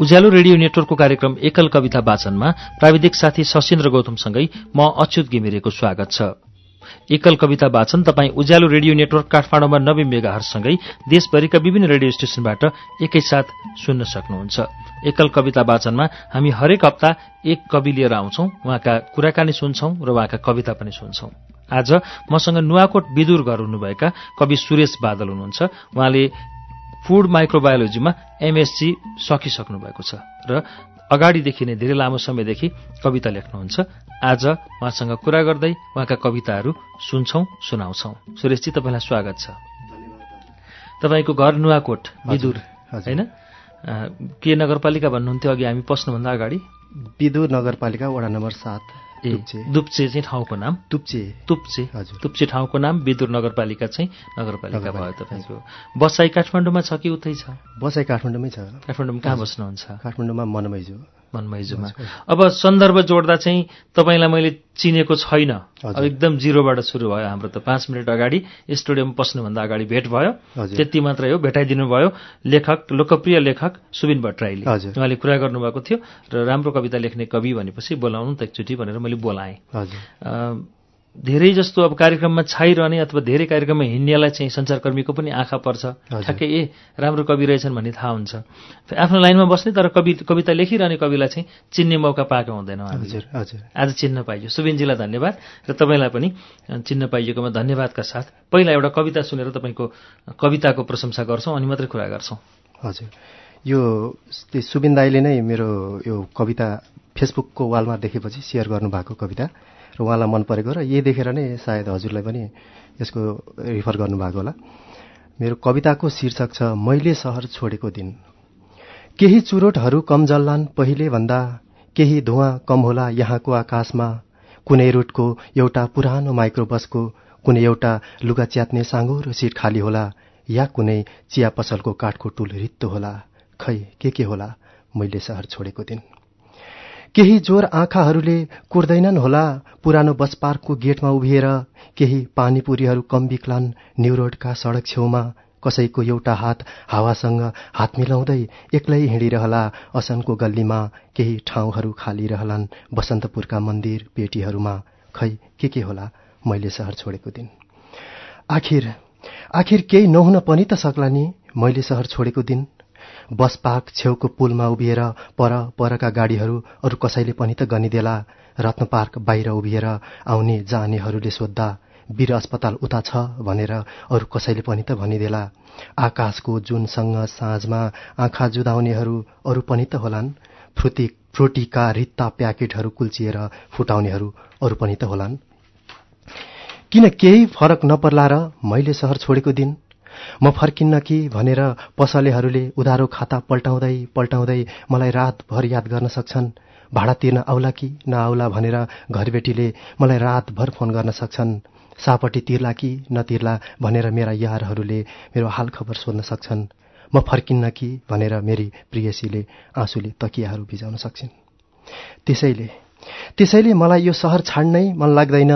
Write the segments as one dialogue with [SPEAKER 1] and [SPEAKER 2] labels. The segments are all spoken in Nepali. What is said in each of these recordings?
[SPEAKER 1] उज्यालो रेडियो नेटवर्कको कार्यक्रम एकल कविता वाचनमा प्राविधिक साथी सशिन्द्र गौतमसँगै म अच्युत घिमिरेको स्वागत छ। एकल कविता वाचन तपाईँ उज्यालो रेडियो नेटवर्क काठमाडौँमा नब्बे मेगाहरूसँगै देशभरिका विभिन्न रेडियो स्टेशनबाट एकैसाथ सुन्न सक्नुहुन्छ। एकल कविता वाचनमा हामी हरेक हप्ता एक कवि लिएर आउँछौ उहाँका कुराकानी सुन्छौं र उहाँका कविता पनि सुन्छौं। आज मसँग नुवाकोट विदुर घर हुनुभएका कवि सुरेश बादल हुनुहुन्छ। उहाँले फूड माइक्रोबायोलोजीमा एमएससी सकिसक्नु भएको छ र अगाडिदेखि नै धेरै लामो समयदेखि कविता लेख्नुहुन्छ। आज उहाँसँग कुरा गर्दै उहाँका कविताहरू सुन्छौं सुनाउँछौ। सुरेशजी तपाईँलाई स्वागत छ। तपाईँको घर नुवाकोट विदुर होइन? के नगरपालिका भन्नुहुन्थ्यो अघि? हामी पस्नुभन्दा अगाडि।
[SPEAKER 2] विदुर नगरपालिका वडा नम्बर सात।
[SPEAKER 1] ए दुप्चे चाहिँ ठाउँको नाम?
[SPEAKER 2] तुप्चे।
[SPEAKER 1] तुप्चे।
[SPEAKER 2] हजुर।
[SPEAKER 1] तुप्चे ठाउँको नाम विदुर नगरपालिका चाहिँ नगरपालिका भयो तपाईँको। बसाई काठमाडौँमा छ कि उतै छ?
[SPEAKER 2] बसाइ काठमाडौँमै छ।
[SPEAKER 1] काठमाडौँमा कहाँ बस्नुहुन्छ?
[SPEAKER 2] काठमाडौँमा मनमैजो।
[SPEAKER 1] मनमैजुमा अब सन्दर्भ जोड्दा चाहिँ तपाईँलाई मैले चिनेको छैन। अब एकदम जिरोबाट सुरु भयो हाम्रो त पाँच मिनट अगाडि स्टुडियोमा पस्नुभन्दा अगाडि भेट भयो। त्यति मात्रै हो भेटाइदिनु भयो। लेखक लोकप्रिय लेखक सुबिन भट्टराईले। उहाँले कुरा गर्नुभएको थियो र राम्रो कविता लेख्ने कवि भनेपछि बोलाउनु त एकचोटि भनेर मैले बोलाएँ। धेरै जस्तो अब कार्यक्रममा छाइरहने अथवा धेरै कार्यक्रममा हिँड्नेलाई चाहिँ सञ्चारकर्मीको पनि आँखा पर्छ। ठ्याक्कै ए राम्रो कवि रहेछन् भन्ने थाहा हुन्छ। आफ्नो लाइनमा बस्ने तर कवि कविता लेखिरहने कविलाई चाहिँ चिन्ने मौका पाएको हुँदैन
[SPEAKER 2] हजुर हजुर।
[SPEAKER 1] आज चिन्न पाइयो। सुबिनजीलाई धन्यवाद। र तपाईँलाई पनि चिन्न पाइएकोमा धन्यवादका साथ पहिला एउटा कविता सुनेर तपाईँको कविताको प्रशंसा गर्छौँ अनि मात्रै कुरा गर्छौँ।
[SPEAKER 2] हजुर। यो सुबिन दाईले नै मेरो यो कविता फेसबुकको वालमा देखेपछि सेयर गर्नुभएको कविता। र उहाँलाई मन परेको र यही देखेर नै सायद हजुरलाई पनि यसको रिफर गर्नुभएको होला। मेरो कविताको शीर्षक छ मैले सहर छोडेको दिन। केही चुरोटहरू कम जल्लान् पहिले भन्दा केही धुवाँ कम होला यहाँको आकाशमा। कुनै रुटको एउटा पुरानो माइक्रोबसको कुनै एउटा लुगा च्यात्ने साँगो सिट खाली होला या कुनै चिया पसलको काठको टुल रित्तो होला। खै के के होला? मैले सहर छोडेको दिन। केही जोर आँखाहरूले कुर्दैनन् होला। पुरानो बस पार्कको गेटमा उभिएर केही पानीपुरीहरू कम बिक्लान् न्यु रोडका सडक छेउमा। कसैको एउटा हात हावासँग हात मिलाउँदै एक्लै हिँडिरहला। असनको गल्लीमा केही ठाउँहरू खाली रहलान् बसन्तपुरका मन्दिर पेटीहरूमा। खै के के होला? मैले सहर छोडेको दिन। आखिर आखिर केही नहुन पनि त सक्ला नि? मैले सहर छोडेको दिन। बस पार्क छेउको पुलमा उभिएर पर परका गाडीहरू अरू कसैले पनि त गनिदेला। रत्न पार्क बाहिर उभिएर आउने जानेहरूले सोद्धा वीर अस्पताल उता छ भनेर अरू कसैले पनि त भनिदेला। आकाशको जुनसँग साँझमा आँखा जुदाउनेहरू अरू पनि त होलान्। फ्रुटी फ्रुटीका रित्ता प्याकेटहरू कुल्चिएर फुटाउनेहरू अरू पनि त होलान्। किन केही फरक नपर्ला र मैले सहर छोडेको दिन? म फर्किन्न कि भनेर पसलेहरूले उधारो खाता पल्टाउँदै पल्टाउँदै मलाई रातभर याद गर्न सक्छन्। भाडा तिर्न आउला कि नआउला भनेर घरबेटीले मलाई रातभर फोन गर्न सक्छन्। सापट्टि तिर्ला कि नतिर्ला भनेर मेरा यारहरूले मेरो हालखबर सोध्न सक्छन्। म फर्किन्न कि भनेर मेरी प्रियसीले आँसुले तकियाहरू भिजाउन सक्छिन्। त्यसैले त्यसैले मलाई यो सहर छाड्नै मन लाग्दैन।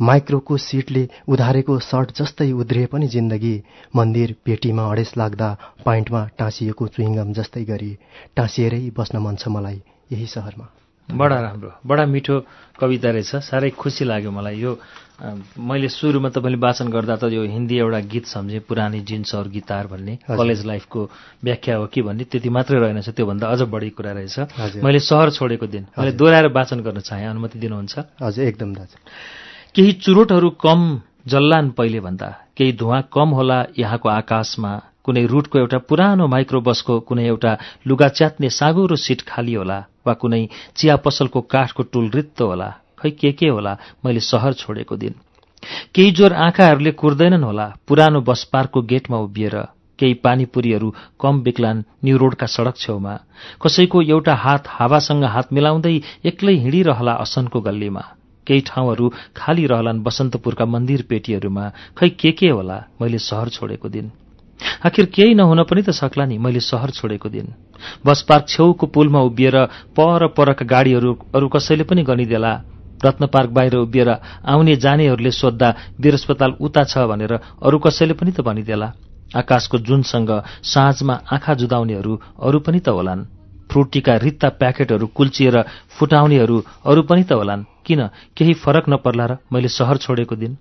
[SPEAKER 2] माइक्रोको सिटले उधारेको सर्ट जस्तै उध्रिए पनि जिन्दगी। मन्दिर पेटीमा अडेस लाग्दा पाइन्टमा टाँसिएको चुइङ्गम जस्तै गरी टाँसिएरै बस्न मन छ मलाई यही सहरमा।
[SPEAKER 1] बडा राम्रो बडा मिठो कविता रहेछ। साह्रै खुसी लाग्यो मलाई यो मैले सुरुमा तपाईँले वाचन गर्दा त यो हिन्दी एउटा गीत सम्झेँ पुरानी जिन्स और गिटार भन्ने। कलेज लाइफको व्याख्या हो कि भन्ने त्यति मात्रै रहेनछ त्योभन्दा अझ बढी कुरा रहेछ। मैले सहर छोडेको दिन मैले दोहोऱ्याएर वाचन गर्न चाहेँ अनुमति दिनुहुन्छ?
[SPEAKER 2] हजुर एकदम दाजु।
[SPEAKER 1] केही चुरोटहरू कम जल्लान् पहिले भन्दा केही धुवाँ कम होला यहाँको आकाशमा। कुनै रुटको एउटा पुरानो माइक्रो बसको कुनै एउटा लुगा च्यात्ने साँगुरो सिट खाली होला वा कुनै चिया पसलको काठको टुल रित्तो होला। खै के के होला? मैले सहर छोडेको दिन। केही जोर आँखाहरूले कुर्दैनन् होला। पुरानो बस पार्कको गेटमा उभिएर केही पानीपुरीहरू कम बिक्लान् न्यू रोडका सडक छेउमा। कसैको एउटा हात हावासँग हात मिलाउँदै एक्लै हिँडिरहला असनको गल्लीमा। केही ठाउँहरू खाली रहलान् बसन्तपुरका मन्दिर पेटीहरूमा। खै के के होला? मैले सहर छोडेको दिन। आखिर केही नहुन पनि त सक्ला नि। मैले सहर छोडेको दिन। बस पार्क छेउको पुलमा उभिएर पर परका गाडीहरू अरू कसैले पनि गनिदेला। रत्न पार्क बाहिर उभिएर आउने जानेहरूले सोद्धा वीर अस्पताल उता छ भनेर अरू कसैले पनि त भनिदेला आकाशको जुनसँग साँझमा आँखा जुदाउनेहरू अरू पनि त होलान्। फ्रुटीका रित्ता प्याकेटहरू कुल्चिएर फुटाउनेहरू अरू पनि त होलान्। किन? केही फरक नपर्ला र मैले सहर छोडेको दिन।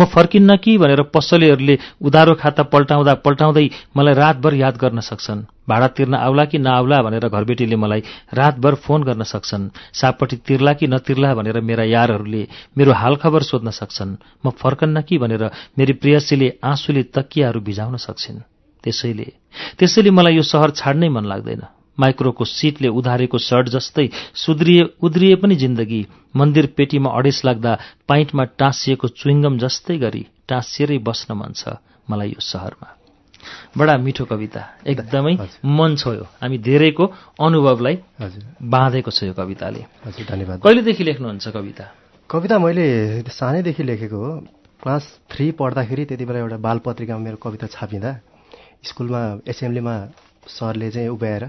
[SPEAKER 1] म फर्किन्न कि भनेर पसलेहरूले उधारो खाता पल्टाउँदा पल्टाउँदै मलाई रातभर याद गर्न सक्छन्। भाडा तिर्न आउला कि नआउला भनेर घरबेटीले मलाई रातभर फोन गर्न सक्छन्। सापट्टि तिर्ला कि नतिर्ला भनेर मेरा यारहरूले मेरो हालखबर सोध्न सक्छन्। म फर्कन्न कि भनेर मेरी प्रियसीले आँसुले तकियाहरू भिजाउन सक्छिन्। त्यसैले त्यसैले मलाई यो सहर छाड्नै मन लाग्दैन। माइक्रोको सिटले उधारेको सर्ट जस्तै सुध्रिए उद्रिए पनि जिन्दगी। मन्दिर पेटीमा अडेस लाग्दा पाइन्टमा टाँसिएको चुइङ्गम जस्तै गरी टाँसिएरै बस्न मन छ मलाई यो सहरमा। बडा मिठो कविता। एकदमै मन छोयो हामी धेरैको अनुभवलाई बाँधेको छ यो कविताले।
[SPEAKER 2] हजुर धन्यवाद।
[SPEAKER 1] कहिलेदेखि लेख्नुहुन्छ कविता?
[SPEAKER 2] कविता मैले सानैदेखि लेखेको हो। क्लास थ्री पढ्दाखेरि त्यति बेला एउटा बाल पत्रिकामा मेरो कविता छापिँदा स्कुलमा एसेम्ब्लीमा सरले चाहिँ उभ्याएर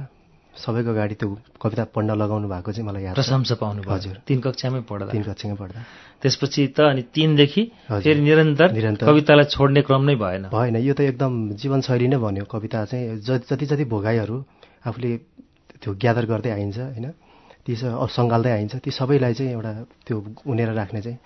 [SPEAKER 2] सबैको गाडी त्यो कविता पढ्न लगाउनु भएको चाहिँ मलाई याद
[SPEAKER 1] प्रशंसा पाउनु हजुर। तिन कक्षामै पढ्दा।
[SPEAKER 2] तिन कक्षामै पढ्दा।
[SPEAKER 1] त्यसपछि त अनि तिनदेखि फेरि निरन्तर
[SPEAKER 2] निरन्तर।
[SPEAKER 1] कवितालाई छोड्ने क्रम नै भएन।
[SPEAKER 2] भएन। यो त एकदम जीवनशैली नै भन्यो कविता चाहिँ जति जति भोगाइहरू आफूले त्यो ग्यादर गर्दै आइन्छ होइन ती सङ्घाल्दै आइन्छ ती सबैलाई चाहिँ एउटा त्यो उनेर राख्ने चाहिँ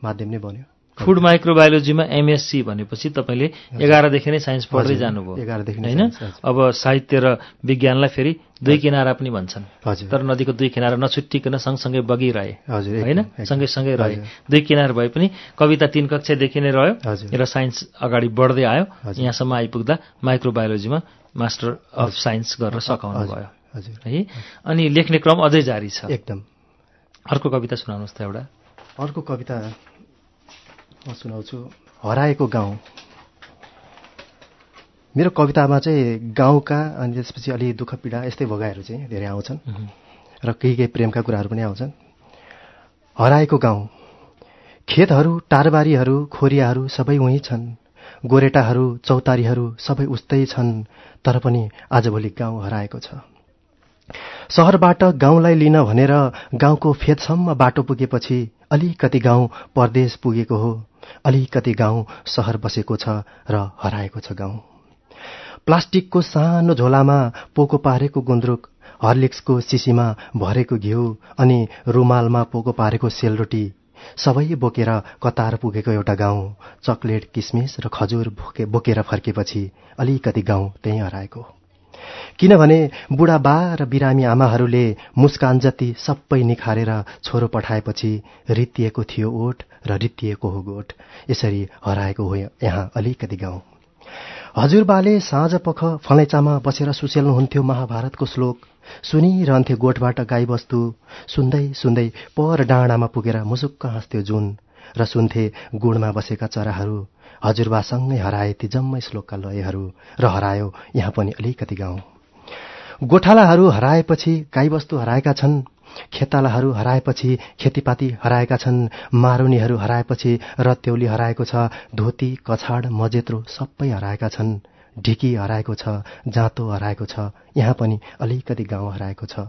[SPEAKER 2] माध्यम नै बन्यो।
[SPEAKER 1] फुड माइक्रोबायोलोजीमा एमएससी भनेपछि तपाईँले एघारदेखि नै साइन्स पढ्दै जानुभयो।
[SPEAKER 2] एघारदेखि
[SPEAKER 1] होइन? अब साहित्य र विज्ञानलाई फेरि दुई किनारा पनि भन्छन्। तर नदीको दुई किनारा नछुट्टिकन सँगसँगै बगिरहे। होइन? सँगैसँगै रहे। दुई किनार भए पनि कविता तिन कक्षादेखि नै रह्यो र साइन्स अगाडि बढ्दै आयो। यहाँसम्म आइपुग्दा माइक्रोबायोलोजीमा मास्टर अफ साइन्स गरेर सघाउनु भयो है? अनि लेख्ने क्रम अझै जारी छ।
[SPEAKER 2] एकदम।
[SPEAKER 1] अर्को कविता सुनाउनुहोस् त एउटा।
[SPEAKER 2] अर्को कविता म सुनाउँछु। हराएको गाउँ। मेरो कवितामा चाहिँ गाउँका अनि त्यसपछि अलि दुःख पीडा यस्तै भोगाइहरू चाहिँ धेरै आउँछन्। र केही केही प्रेमका कुराहरू पनि आउँछन्। हराएको गाउँ। खेतहरू टारबारीहरू खोरियाहरू सबै उहीँ छन्। गोरेटाहरू चौतारीहरू सबै उस्तै छन्। तर पनि आजभोलि गाउँ हराएको छ। सहरबाट गाउँलाई लिन भनेर गाउँको फेदसम्म बाटो पुगेपछि अलिकति गाउँ परदेश पुगेको हो। अलिकति गाउँ सहर बसेको छ र हराएको छ गाउँ। प्लास्टिकको सानो झोलामा पोको पारेको गुन्द्रुक हर्लिक्सको सिसीमा भरेको घिउ अनि रुमालमा पोको पारेको सेलरोटी सबै बोकेर कतार पुगेको एउटा गाउँ चक्लेट किसमिस र खजुर बोकेर फर्केपछि अलिकति गाउँ त्यहीँ हराएको किनभने बुढाबा र बिरामी आमाहरूले मुस्कान जति सबै निखारेर छोरो पठाएपछि रित्तिएको थियो ओठ र रित्तिएको हो गोठ। यसरी हराएको हो यहाँ अलिकति गाउँ। हजुरबाले साँझ पख फलैचामा बसेर सुसेल्नुहुन्थ्यो महाभारतको श्लोक। सुनिरहन्थ्यो गोठबाट गाईबस्तु सुन्दै सुन्दै पर डाँडामा पुगेर मुसुक्क हाँस्थ्यो जुन। र सुन्थे गुणमा बसेका चराहरू। हजुरबासँगै हराए ती जम्मै श्लोकका लयहरू र हरायो यहाँ पनि अलिकति गाउँ। गोठालाहरू हराएपछि गाईबस्तु हराएका छन् खेतालाहरू हराएपछि खेतीपाती हराएका छन् मारुनीहरू हराएपछि रत्यौली हराएको छ धोती कछाड मजेत्रो सबै हराएका छन्। ढिकी हराएको छ जाँतो हराएको छ यहाँ पनि अलिकति गाउँ हराएको छ।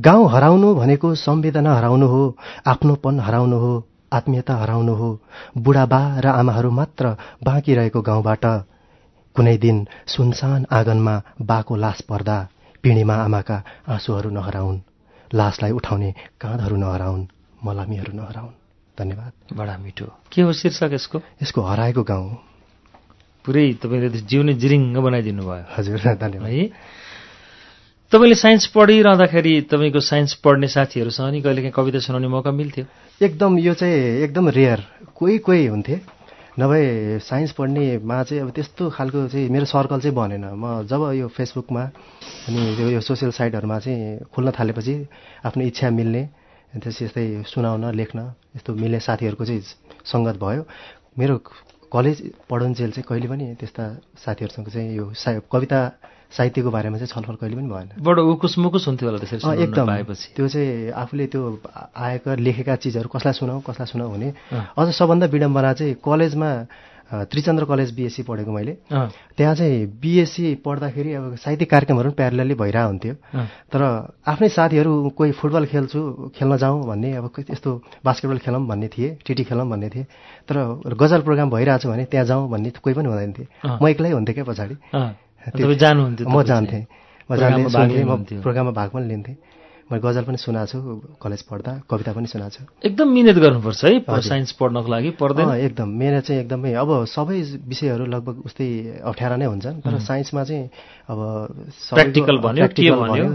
[SPEAKER 2] गाउँ हराउनु भनेको संवेदना हराउनु हो आफ्नोपन हराउनु हो आत्मीयता हराउनु हो। बुढाबा र आमाहरू मात्र बाँकी रहेको गाउँबाट। कुनै दिन सुनसान आँगनमा बाको लास पर्दा पिँढीमा आमाका आँसुहरू नहराउन्। लासलाई उठाउने काँधहरू नहराउन्। मलामीहरू नहराउन्। धन्यवाद।
[SPEAKER 1] बडा मिठो। के हो शीर्षक यसको?
[SPEAKER 2] यसको हराएको गाउँ।
[SPEAKER 1] पुरै तपाईँले जिउने जिरिङ्ग बनाइदिनु भयो
[SPEAKER 2] हजुर धन्यवाद।
[SPEAKER 1] है? तपाईँले साइन्स पढिरहँदाखेरि तपाईँको साइन्स पढ्ने साथीहरूसँग नि कहिलेकाहीँ कविता सुनाउने मौका मिल्थ्यो?
[SPEAKER 2] एकदम यो चाहिँ एकदम रेयर कोही कोही हुन्थे। नभए साइन्स पढ्नेमा चाहिँ अब त्यस्तो खालको चाहिँ मेरो सर्कल चाहिँ बनेन। म जब यो फेसबुकमा अनि यो सोसियल साइटहरूमा चाहिँ खुल्न थालेपछि आफ्नो इच्छा मिल्ने त्यस यस्तै सुनाउन लेख्न यस्तो मिल्ने साथीहरूको चाहिँ सङ्गत भयो। मेरो कलेज पढुन्जेल चाहिँ कहिले पनि त्यस्ता साथीहरूसँग चाहिँ यो सा कविता साहित्यको बारेमा चाहिँ छलफल कहिले पनि भएन।
[SPEAKER 1] बडो उकुस मुकुस हुन्थ्यो होला त्यसरी
[SPEAKER 2] एकदम।
[SPEAKER 1] पाएपछि।
[SPEAKER 2] त्यो चाहिँ आफूले त्यो आएका लेखेका चिजहरू कसलाई सुनाऊ कसलाई सुनाऊ हुने। अझ सबभन्दा विडम्बना चाहिँ कलेजमा त्रिचन्द्र कलेज बिएससी पढेको मैले। त्यहाँ चाहिँ बिएससी पढ्दाखेरि अब साहित्यिक कार्यक्रमहरू पनि प्यारलली भइरहेको हुन्थ्यो। तर आफ्नै साथीहरू कोही फुटबल खेल्छु खेल्न जाउँ भन्ने अब यस्तो बास्केटबल खेलौँ भन्ने थिए टिटी खेलौँ भन्ने थिए। तर गजल प्रोग्राम भइरहेछ भने त्यहाँ जाउँ भन्ने कोही पनि हुँदैन थिए। म एक्लै हुन्थेँ क्या पछाडि। म जान्थेँ। म जान्थेँ म। प्रोग्राममा भाग पनि लिन्थेँ। मैले गजल पनि सुनाएको छु कलेज पढ्दा कविता पनि सुनाएको छु।
[SPEAKER 1] एकदम मिहिनेत गर्नुपर्छ है। साइन्स पढ्नको लागि पर्दैन
[SPEAKER 2] अँ, एकदम। मेरो चाहिँ एकदमै अब सबै विषयहरू लगभग उस्तै अप्ठ्यारा नै हुन्छन् तर साइन्समा चाहिँ अब
[SPEAKER 1] Practical भन्यो?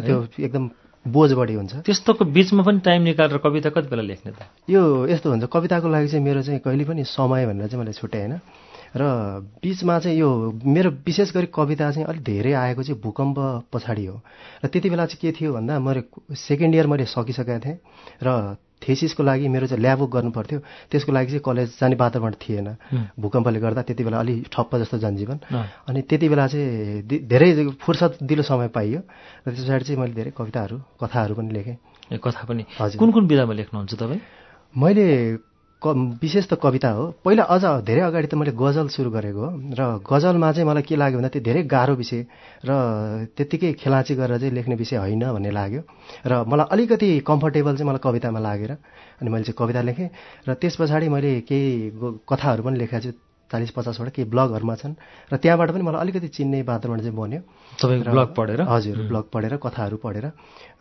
[SPEAKER 2] त्यो एकदम बोझ बढी हुन्छ।
[SPEAKER 1] त्यस्तोको बिचमा पनि टाइम निकालेर कविता कति बेला लेख्ने त?
[SPEAKER 2] यो यस्तो हुन्छ कविताको लागि चाहिँ मेरो चाहिँ कहिले पनि समय भनेर चाहिँ मैले छुट्याएन र बिचमा चाहिँ यो मेरो विशेष गरी कविता चाहिँ अलिक धेरै आएको चाहिँ भूकम्प पछाडि हो। र त्यति बेला चाहिँ के थियो भन्दा मैले सेकेन्ड इयर मैले सकिसकेको थिएँ र थेसिसको लागि मेरो चाहिँ ल्याब गर्नु पर्थ्यो। त्यसको लागि चाहिँ कलेज जाने वातावरण थिएन। भूकम्पले गर्दा त्यति बेला अलि ठप्प जस्तो जनजीवन। अनि त्यति बेला चाहिँ धेरै फुर्सद दिलो समय पाइयो। र त्यस पछाडि चाहिँ मैले धेरै कविताहरू कथाहरू पनि लेखेँ।
[SPEAKER 1] कथा पनि।
[SPEAKER 2] हजुर।
[SPEAKER 1] कुन कुन विधामा लेख्नुहुन्छ तपाईँ?
[SPEAKER 2] मैले विशेष त कविता हो। पहिला अझ धेरै अगाडि त मैले गजल सुरु गरेको हो। र गजलमा चाहिँ मलाई के लाग्यो भन्दा त्यो धेरै गाह्रो विषय। र त्यत्तिकै खेलाँची गरेर चाहिँ लेख्ने विषय होइन भन्ने लाग्यो। र मलाई अलिकति कम्फर्टेबल चाहिँ मलाई कवितामा लागेर अनि मैले चाहिँ कविता लेखेँ। र त्यस पछाडि मैले केही कथाहरू पनि लेखेको छु। चालिस पचासवटा केही ब्लगहरूमा छन्। र त्यहाँबाट पनि मलाई अलिकति चिन्ने वातावरण चाहिँ बन्यो।
[SPEAKER 1] तपाईँ ब्लग पढेर?
[SPEAKER 2] हजुर ब्लग पढेर कथाहरू पढेर।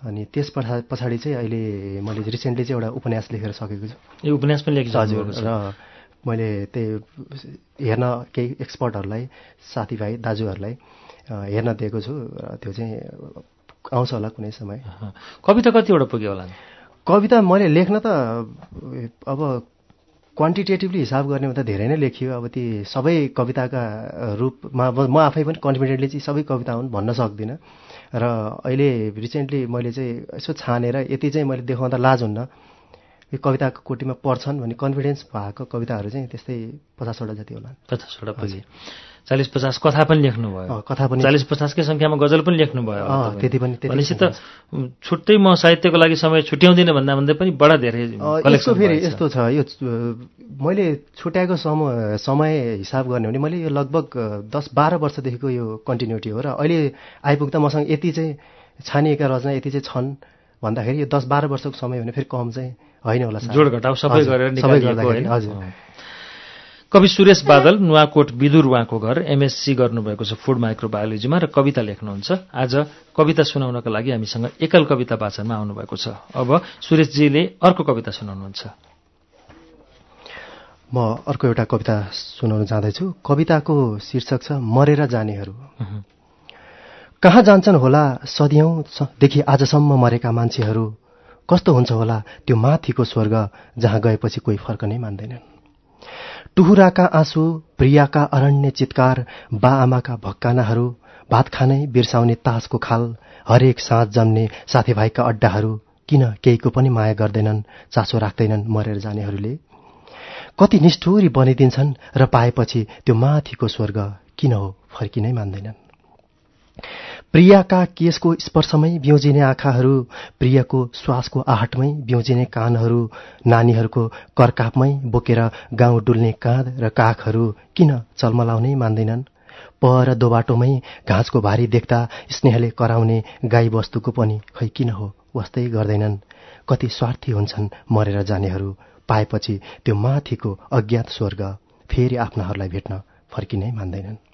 [SPEAKER 2] अनि त्यस पछा पछाडि चाहिँ अहिले मैले रिसेन्टली चाहिँ एउटा उपन्यास लेखेर सकेको छु।
[SPEAKER 1] यो उपन्यास पनि
[SPEAKER 2] हजुर
[SPEAKER 1] भएको छ।
[SPEAKER 2] र मैले त्यही हेर्न केही एक्सपर्टहरूलाई साथीभाइ दाजुहरूलाई हेर्न दिएको छु। र त्यो चाहिँ आउँछ होला कुनै समय।
[SPEAKER 1] कविता कतिवटा पुग्यो होला
[SPEAKER 2] कविता मैले लेख्न त अब क्वान्टिटेटिभली हिसाब गर्ने त धेरै नै लेखियो। अब ती सबै कविताका रूपमा म आफै पनि कन्फिडेन्टली चाहिँ सबै कविता हुन् भन्न सक्दिनँ। र अहिले रिसेन्टली मैले चाहिँ यसो छानेर यति चाहिँ मैले देखाउँदा लाज हुन्न। यो कविताको कोटीमा पर्छन् भन्ने कन्फिडेन्स भएको कविताहरू चाहिँ त्यस्तै पचासवटा जति होला
[SPEAKER 1] पचासवटा पुगे चालिस पचास कथा पनि लेख्नुभयो
[SPEAKER 2] कथा पनि
[SPEAKER 1] चालिस पचासकै सङ्ख्यामा गजल पनि लेख्नुभयो।
[SPEAKER 2] त्यति पनि-
[SPEAKER 1] भनेपछि त छुट्टै म साहित्यको लागि समय छुट्याउँदिनँ भन्दा भन्दै पनि बडा धेरै
[SPEAKER 2] यसको फेरि। यस्तो छ यो मैले छुट्याएको समय समय हिसाब गर्ने हो भने मैले यो लगभग दस बाह्र वर्षदेखिको यो कन्टिन्युटी हो र अहिले आइपुग्दा मसँग यति चाहिँ छानिएका रचना यति चाहिँ छन् भन्दाखेरि यो दस बाह्र वर्षको समय भने फेरि कम चाहिँ होइन होला।
[SPEAKER 1] जोड घटाउ सबै गरेर
[SPEAKER 2] सबै गर्दाखेरि? हजुर।
[SPEAKER 1] कवि सुरेश बादल नुवाकोट विदुर उहाँको घर एमएससी गर्नुभएको छ फुड माइक्रोबायोलोजीमा र कविता लेख्नुहुन्छ आज कविता सुनाउनका लागि हामीसँग एकल कविता वाचनमा आउनुभएको छ अब सुरेशजीले अर्को कविता सुनाउनुहुन्छ
[SPEAKER 2] म अर्को एउटा कविता सुनाउन जाँदैछु कविताको शीर्षक छ मरेर जानेहरू। कहाँ जान्छन् होला? सदियौँदेखि आजसम्म मरेका मान्छेहरू कस्तो हुन्छ होला? त्यो माथिको स्वर्ग जहाँ गएपछि कोही फर्कनै मान्दैनन्। टुहुराका आँसु प्रियाका अरण्य चित्कार बा आमाका भक्कानाहरू भात खानै बिर्साउने तासको खाल हरेक साँझ जम्ने साथीभाइका अड्डाहरू किन केहीको पनि माया गर्दैनन् चासो राख्दैनन् मरेर जानेहरूले? कति निष्ठुरी बनिदिन्छन् र पाएपछि त्यो माथिको स्वर्ग किन हो फर्किनै मान्दैनन्। प्रियाका केसको स्पर्शमै ब्युजिने आँखाहरू प्रियको श्वासको आहटमै ब्युजिने कानहरू नानीहरूको करकापमै बोकेर गाउँ डुल्ने काँध र काखहरू किन चल्मलाउनै मान्दैनन्? पर दोबाटोमै घाँसको भारी देख्दा स्नेहले कराउने गाई बस्तुको पनि खै किन हो वास्तै गर्दैनन्। कति स्वार्थी हुन्छन् मरेर जानेहरू पाएपछि त्यो माथिको अज्ञात स्वर्ग फेरि आफ्नाहरूलाई भेट्न फर्किनै मान्दैनन्।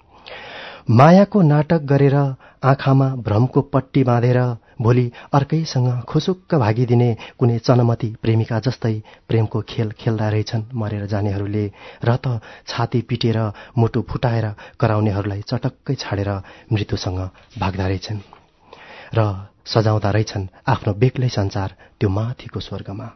[SPEAKER 2] मायाको नाटक गरेर आँखामा भ्रमको पट्टी बाँधेर भोलि अर्कैसँग खुसुक्क भागिदिने कुनै चनमती प्रेमिका जस्तै प्रेमको खेल खेल्दा रहेछन् मरेर जानेहरूले र त छाती पिटेर मुटु फुटाएर कराउनेहरूलाई चटक्कै छाडेर मृत्युसँग भाग्दा रहेछन् र सजाउँदा रहेछन् आफ्नो बेग्लै संसार त्यो माथिको स्वर्गमा।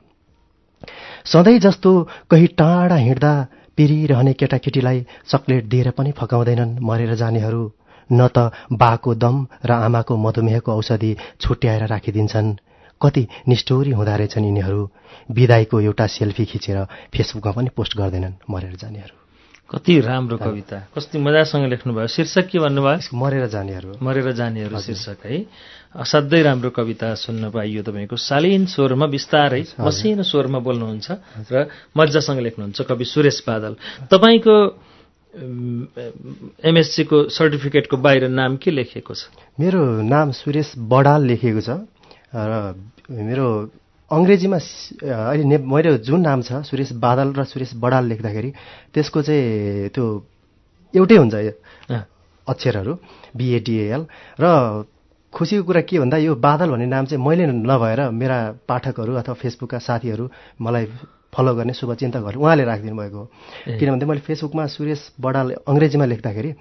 [SPEAKER 2] सधैँ जस्तो कहीँ टाढा हिँड्दा पिरिरहने केटाकेटीलाई चक्लेट दिएर पनि फकाउँदैनन् मरेर जानेहरू न त बाको दम र आमाको मधुमेहको औषधि छुट्याएर राखिदिन्छन्। कति निष्ठोरी हुँदो रहेछन् यिनीहरू। विदाईको एउटा सेल्फी खिचेर फेसबुकमा पनि पोस्ट गर्दैनन् मरेर जानेहरू।
[SPEAKER 1] कति राम्रो कविता। कति मजासँग लेख्नुभयो। शीर्षक के भन्नुभयो?
[SPEAKER 2] मरेर जानेहरू।
[SPEAKER 1] मरेर जानेहरू शीर्षक है। असाध्यै राम्रो कविता सुन्न पाइयो तपाईँको। शालीन स्वरमा बिस्तारै मसिनो स्वरमा बोल्नुहुन्छ र मजासँग लेख्नुहुन्छ कवि सुरेश बादल। तपाईँको एमएससीको सर्टिफिकेटको बाहिर नाम के लेखिएको छ?
[SPEAKER 2] मेरो नाम सुरेश बडाल लेखिएको छ। र मेरो अङ्ग्रेजीमा अहिले ने मेरो जुन नाम छ सुरेश बादल र सुरेश बडाल लेख्दाखेरि त्यसको चाहिँ त्यो एउटै हुन्छ अक्षरहरू बिएडिएल र खुसीको कुरा के भन्दा यो बादल भन्ने नाम चाहिँ मैले नभएर मेरा पाठकहरू अथवा फेसबुकका साथीहरू मलाई फलो गर्ने शुभचिन्तकहरू उहाँले राखिदिनु भएको हो किनभने मैले फेसबुकमा सुरेश बडाल अङ्ग्रेजीमा लेख्दाखेरि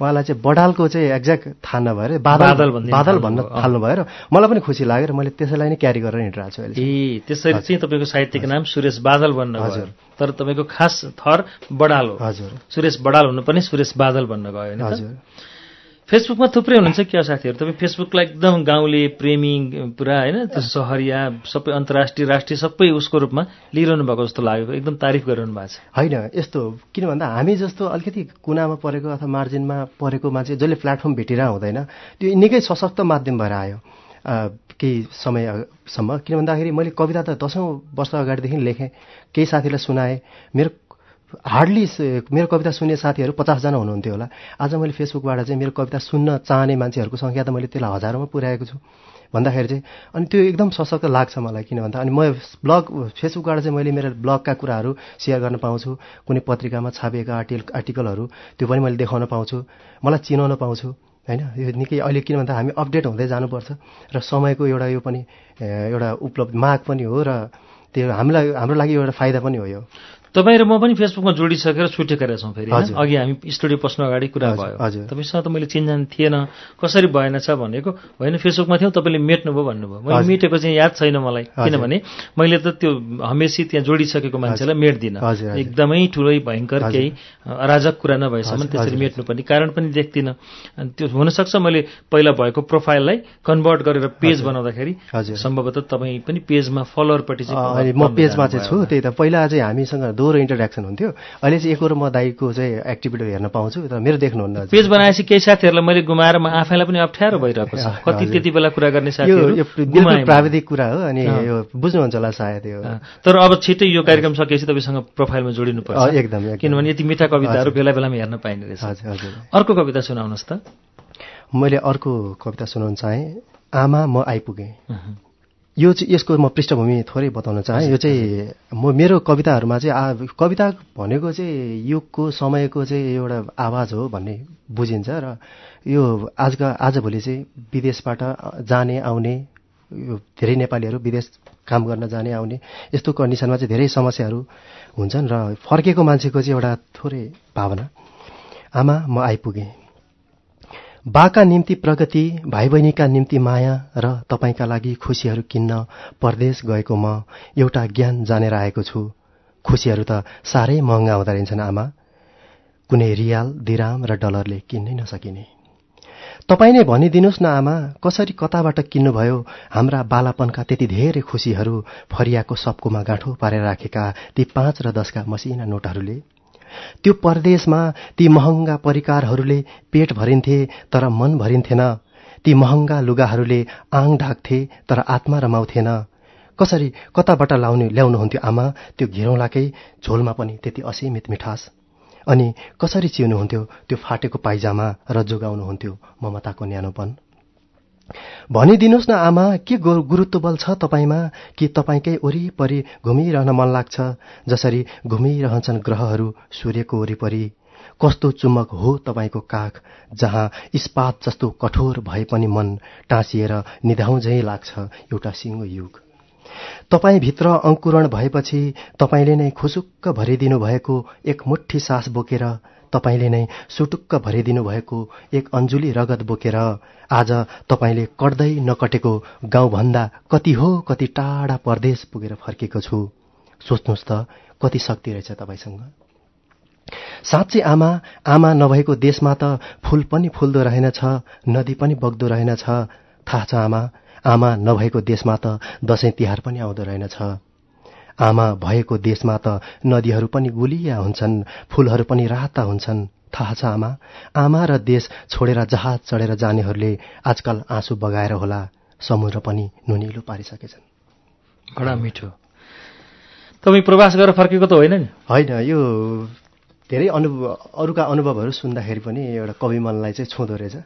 [SPEAKER 2] उहाँलाई चाहिँ बडालको चाहिँ एक्ज्याक्ट थाहा नभएर बादल बादल भन्न थाल्नु भएर मलाई पनि खुसी लाग्यो र मैले त्यसैलाई नै क्यारी गरेर हिँडिरहेको छु अहिले
[SPEAKER 1] ए त्यसरी चाहिँ तपाईँको साहित्यिक नाम सुरेश बादल बन्न हजुर। तर तपाईँको खास थर बडाल हो।
[SPEAKER 2] हजुर।
[SPEAKER 1] सुरेश बडाल हुनुपर्ने सुरेश बादल बन्न गयो
[SPEAKER 2] हजुर।
[SPEAKER 1] फेसबुकमा थुप्रै हुनुहुन्छ क्या साथीहरू? तपाईँ फेसबुकलाई एकदम गाउँले प्रेमी पुरा होइन त्यो सहरिया सबै अन्तर्राष्ट्रिय राष्ट्रिय सबै उसको रूपमा लिइरहनु भएको जस्तो लागेको एकदम तारिफ गरिरहनु भएको छ।
[SPEAKER 2] होइन यस्तो किन भन्दा हामी जस्तो अलिकति कुनामा परेको अथवा मार्जिनमा परेको मान्छे जसले प्लेटफर्म भेटिरह हुँदैन त्यो निकै सशक्त माध्यम भएर आयो केही समयसम्म। किन भन्दाखेरि मैले कविता त दसौँ वर्ष अगाडिदेखि लेखेँ केही साथीलाई सुनाएँ मेरो हार्डली मेरो कविता सुन्ने साथीहरू पचासजना हुनुहुन्थ्यो होला। आज मैले फेसबुकबाट चाहिँ मेरो कविता सुन्न चाहने मान्छेहरूको सङ्ख्या त मैले त्यसलाई हजारौँमा पुर्याएको छु। भन्दाखेरि चाहिँ अनि त्यो एकदम सशक्त लाग्छ मलाई किन भन्दा अनि म ब्लग फेसबुकबाट चाहिँ मैले मेरो ब्लगका कुराहरू सेयर गर्न पाउँछु। कुनै पत्रिकामा छापिएका आर्टिकल आर्टिकलहरू त्यो पनि मैले देखाउन पाउँछु। मलाई चिनाउन पाउँछु होइन? यो निकै अहिले किन भन्दा हामी अपडेट हुँदै जानुपर्छ। र समयको एउटा यो पनि एउटा उपलब्ध माग पनि हो र त्यो हामीलाई हाम्रो लागि एउटा फाइदा पनि हो यो।
[SPEAKER 1] तपाईँ र म पनि फेसबुकमा जोडिसकेर छुटेका छौँ फेरि अघि हामी स्टुडियो पस्नु अगाडि कुरा भयो। तपाईँसँग त मैले चिन्जान थिएन। कसरी भएन छ भनेको होइन फेसबुकमा थियौँ तपाईँले मेट्नुभयो भन्नुभयो। मैले मेटेको चाहिँ याद छैन मलाई। किनभने मैले त त्यो हमेसी त्यहाँ जोडिसकेको मान्छेलाई मेट्दिनँ। एकदमै ठुलै भयङ्कर केही अराजक कुरा नभएसम्म त्यसरी मेट्नुपर्ने कारण पनि देख्दिनँ। अनि त्यो हुनसक्छ मैले पहिला भएको प्रोफाइललाई कन्भर्ट गरेर पेज बनाउँदाखेरि सम्भवतः तपाईँ पनि पेजमा फलोवरपट्टि
[SPEAKER 2] चाहिँ म पेजमा चाहिँ छु त्यही त। पहिला चाहिँ हामीसँग दोहोरो इन्टरेक्सन हुन्थ्यो। अहिले चाहिँ एकरो म दाईको चाहिँ एक्टिभिटी हेर्न पाउँछु तर मेरो देख्नुहुन्न
[SPEAKER 1] पेज बनाएपछि केही साथीहरूलाई मैले गुमाएर म आफैलाई पनि अप्ठ्यारो भइरहेको छ। कति त्यति बेला कुरा गर्ने साथीहरू
[SPEAKER 2] प्राविधिक कुरा हो अनि यो बुझ्नुहुन्छ होला सायद यो।
[SPEAKER 1] तर अब छिट्टै यो कार्यक्रम सकेपछि तपाईँसँग प्रोफाइलमा जोडिनु पर्छ
[SPEAKER 2] एकदम
[SPEAKER 1] किनभने यति मिठा कविताहरू बेला बेलामा हेर्न पाइने रहेछ। अर्को कविता सुनाउनुहोस् त।
[SPEAKER 2] मैले अर्को कविता सुनाउन चाहेँ। आमा म आइपुगेँ। यो चाहिँ यसको म पृष्ठभूमि थोरै बताउन चाहेँ। यो चाहिँ म मेरो कविताहरूमा चाहिँ आ कविता भनेको चाहिँ युगको समयको चाहिँ एउटा आवाज हो भन्ने बुझिन्छ र यो आजका आजभोलि चाहिँ विदेशबाट जाने आउने यो धेरै नेपालीहरू विदेश काम गर्न जाने आउने यस्तो कन्डिसनमा चाहिँ धेरै समस्याहरू हुन्छन् र फर्केको मान्छेको चाहिँ एउटा थोरै भावना। आमा म आइपुगेँ। बाका निम्ति प्रगति भाइ बहिनीका निम्ति माया र तपाईँका लागि खुसीहरू किन्न परदेश गएको म एउटा ज्ञान जानेर आएको छु। खुसीहरू त साह्रै महँगा हुँदो रहेछन् आमा। कुनै रियाल दिराम र डलरले किन्नै नसकिने। तपाईँ नै भनिदिनुहोस् न आमा कसरी कताबाट किन्नुभयो? हाम्रा बालापनका त्यति धेरै खुसीहरू फरियाको सपकोमा गाँठो पारेर राखेका ती पाँच र दसका मसिना नोटहरूले। त्यो परदेशमा ती महँगा परिकारहरूले पेट भरिन्थे तर मन भरिन्थेन। ती महँगा लुगाहरूले आङ ढाक्थे तर आत्मा रमाउँथेन। कसरी कताबाट लाउने ल्याउनुहुन्थ्यो आमा? त्यो घिरौँलाकै झोलमा पनि त्यति असीमित मिठास। अनि कसरी चिउनुहुन्थ्यो त्यो फाटेको पाइजामा र जोगाउनुहुन्थ्यो ममताको न्यानोपन? भनिदिनुहोस् न आमा के गुरुत्व बल छ तपाईँमा? कि तपाईँकै वरिपरि घुमिरहन मन लाग्छ? जसरी घुमिरहन्छन् ग्रहहरू सूर्यको वरिपरि। कस्तो चुम्बक हो तपाईँको काख जहाँ इस्पात जस्तो कठोर भए पनि मन टाँसिएर निधाउझै लाग्छ एउटा सिङ्गो युग। तपाईँभित्र अङ्कुरण भएपछि तपाईँले नै खुसुक्क भरिदिनु भएको एक मुठी सास बोकेर तपाईँले नै सुटुक्क भरिदिनु भएको एक अन्जुली रगत बोकेर आज तपाईँले कट्दै नकटेको गाउँभन्दा कति हो कति टाढा परदेश पुगेर फर्केको छु। सोच्नुहोस् त कति शक्ति रहेछ तपाईँसँग? साँच्चै आमा आमा नभएको देशमा त फूल पनि फुल्दो रहेनछ नदी पनि बग्दो रहेनछ। थाहा छ आमा आमा नभएको देशमा त दसैँ तिहार पनि आउँदो रहेनछ। आमा भएको देशमा त नदीहरू पनि गुलिया हुन्छन् फूलहरू पनि राता हुन्छन्। थाहा छ आमा आमा र देश छोडेर जहाज चढेर जानेहरूले आजकल आँसु बगाएर होला समुद्र पनि नुनिलो पारिसकेछन्।
[SPEAKER 1] बडा मिठो। तपाईँ प्रवास गरेर फर्केको त होइन नि?
[SPEAKER 2] होइन यो धेरै अनुभव अरूका अनुभवहरू सुन्दाखेरि पनि एउटा कवि मनलाई चाहिँ छुँदो रहेछ।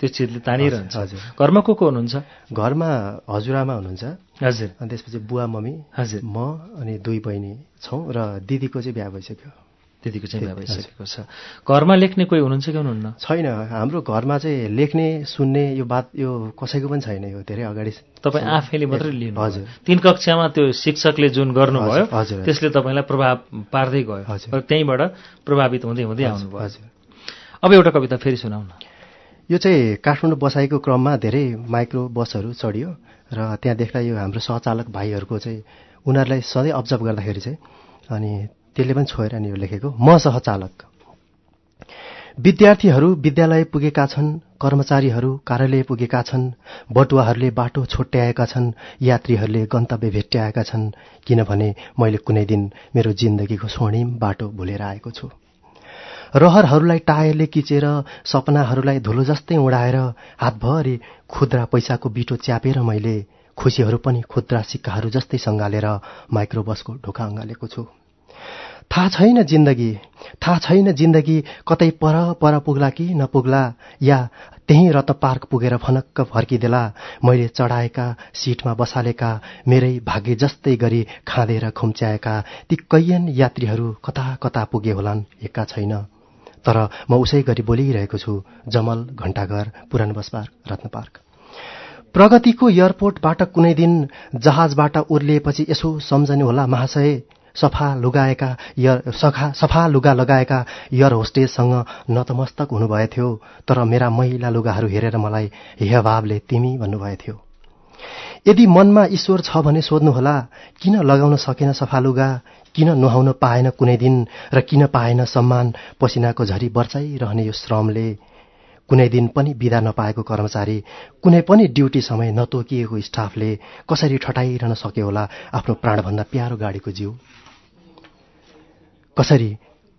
[SPEAKER 1] त्यो चिजले तानिरहन्छ।
[SPEAKER 2] हजुर।
[SPEAKER 1] घरमा को को हुनुहुन्छ?
[SPEAKER 2] घरमा हजुरआमा हुनुहुन्छ।
[SPEAKER 1] हजुर।
[SPEAKER 2] अनि त्यसपछि बुवा मम्मी।
[SPEAKER 1] हजुर।
[SPEAKER 2] म अनि दुई बहिनी छौँ र दिदीको चाहिँ बिहा भइसक्यो।
[SPEAKER 1] त्यतिको चाहिँ बिहा भइसकेको छ। घरमा लेख्ने कोही हुनुहुन्छ कि हुनुहुन्न?
[SPEAKER 2] छैन। हाम्रो घरमा चाहिँ लेख्ने सुन्ने यो बात यो कसैको पनि छैन यो। धेरै अगाडि
[SPEAKER 1] तपाईँ आफैले मात्रै लिनु
[SPEAKER 2] हजुर।
[SPEAKER 1] तीन कक्षामा त्यो शिक्षकले जुन गर्नुभयो
[SPEAKER 2] हजुर।
[SPEAKER 1] त्यसले तपाईँलाई प्रभाव पार्दै गयो।
[SPEAKER 2] हजुर।
[SPEAKER 1] र त्यहीँबाट प्रभावित हुँदै हुँदै आउनुभयो।
[SPEAKER 2] हजुर।
[SPEAKER 1] अब एउटा कविता फेरि सुनाउन।
[SPEAKER 2] यो चाहिँ काठमाडौँ बसाइको क्रममा धेरै माइक्रो बसहरू चढियो र त्यहाँ देख्दा यो हाम्रो सहचालक भाइहरूको चाहिँ उनीहरूलाई सधैँ अब्जर्भ गर्दाखेरि चाहिँ अनि त्यसले पनि छोएर नि यो लेखेको म सहचालक। विद्यार्थीहरू विद्यालय पुगेका छन् कर्मचारीहरू कार्यालय पुगेका छन् बटुवाहरूले बाटो छोट्याएका छन् यात्रीहरूले गन्तव्य भेट्याएका छन् किनभने मैले कुनै दिन मेरो जिन्दगीको स्वर्णिम बाटो भुलेर आएको छु। रहरहरूलाई टायरले किचेर सपनाहरूलाई धुलो जस्तै उडाएर हातभरि खुद्रा पैसाको बिटो च्यापेर मैले खुसीहरू पनि खुद्रा सिक्काहरू जस्तै सङ्घालेर माइक्रोबसको ढोका अँगालेको छु। थाहा छैन जिन्दगी थाहा छैन जिन्दगी कतै पर पर पुग्ला कि नपुग्ला या त्यही रत्न पार्क पुगेर फनक्क फर्किदेला मैले चढाएका सिटमा बसालेका मेरै भाग्य जस्तै गरी खाँदेर खुम्च्याएका ती कैयन यात्रीहरू कता कता पुगे होलान् एका छैन। तर म उसै गरी बोलिरहेको छु जमल घण्टाघर पुरानो बस पार्क रत्न पार्क। प्रगतिको एयरपोर्टबाट कुनै दिन जहाजबाट उर्लिएपछि यसो सम्झने होला महाशय सफा लुगाएका सखा सफा लुगा लगाएका एयर होस्टेससँग नतमस्तक हुनुभएको थियो तर मेरा महिला लुगाहरू हेरेर मलाई हेभावले तिमी भन्नुभएको थियो। यदि मनमा ईश्वर छ भने सोध्नुहोला किन लगाउन सकेन सफा लुगा? किन नुहाउन पाएन कुनै दिन र किन पाएन सम्मान? पसिनाको झरी बर्चाइरहने यो श्रमले कुनै दिन पनि बिदा नपाएको कर्मचारी कुनै पनि ड्युटी समय नतोकिएको स्टाफले कसरी ठटाइरहन सक्यो होला आफ्नो प्राणभन्दा प्यारो गाडीको जिउ? कसरी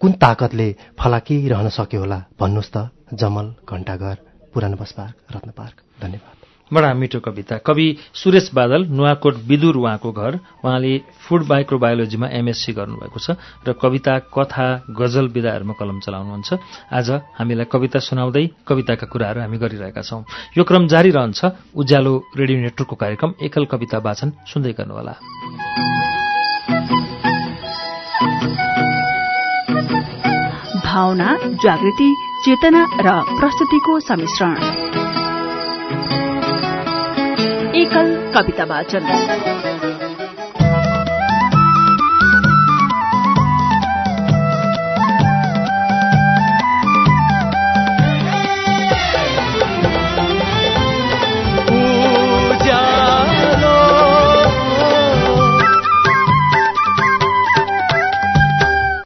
[SPEAKER 2] कुन ताकतले फलाकिरहन सक्यो होला भन्नुहोस् त जमल घण्टाघर पुरानो बस पार्क रत्न पार्क। धन्यवाद।
[SPEAKER 1] बडा मिठो कविता। कवि सुरेश बादल नुवाकोट विदुर उहाँको घर। उहाँले फुड माइक्रोबायोलोजीमा एमएससी गर्नुभएको छ र कविता कथा गजल विधाहरूमा कलम चलाउनुहुन्छ। आज हामीलाई कविता सुनाउँदै कविताका कुराहरू हामी गरिरहेका छौं। यो क्रम जारी रहन्छ। उज्यालो रेडियो नेटवर्कको कार्यक्रम एकल कविता वाचन सुन्दै गर्नुहोला।
[SPEAKER 3] भावना जागृति चेतना र प्रस्तुतिको सम्मिश्रण। एकल कविता वाचन।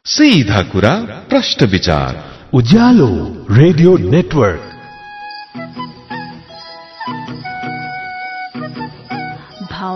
[SPEAKER 4] सीधा कुरा प्रश्न विचार।
[SPEAKER 5] Ujyaalo radio network.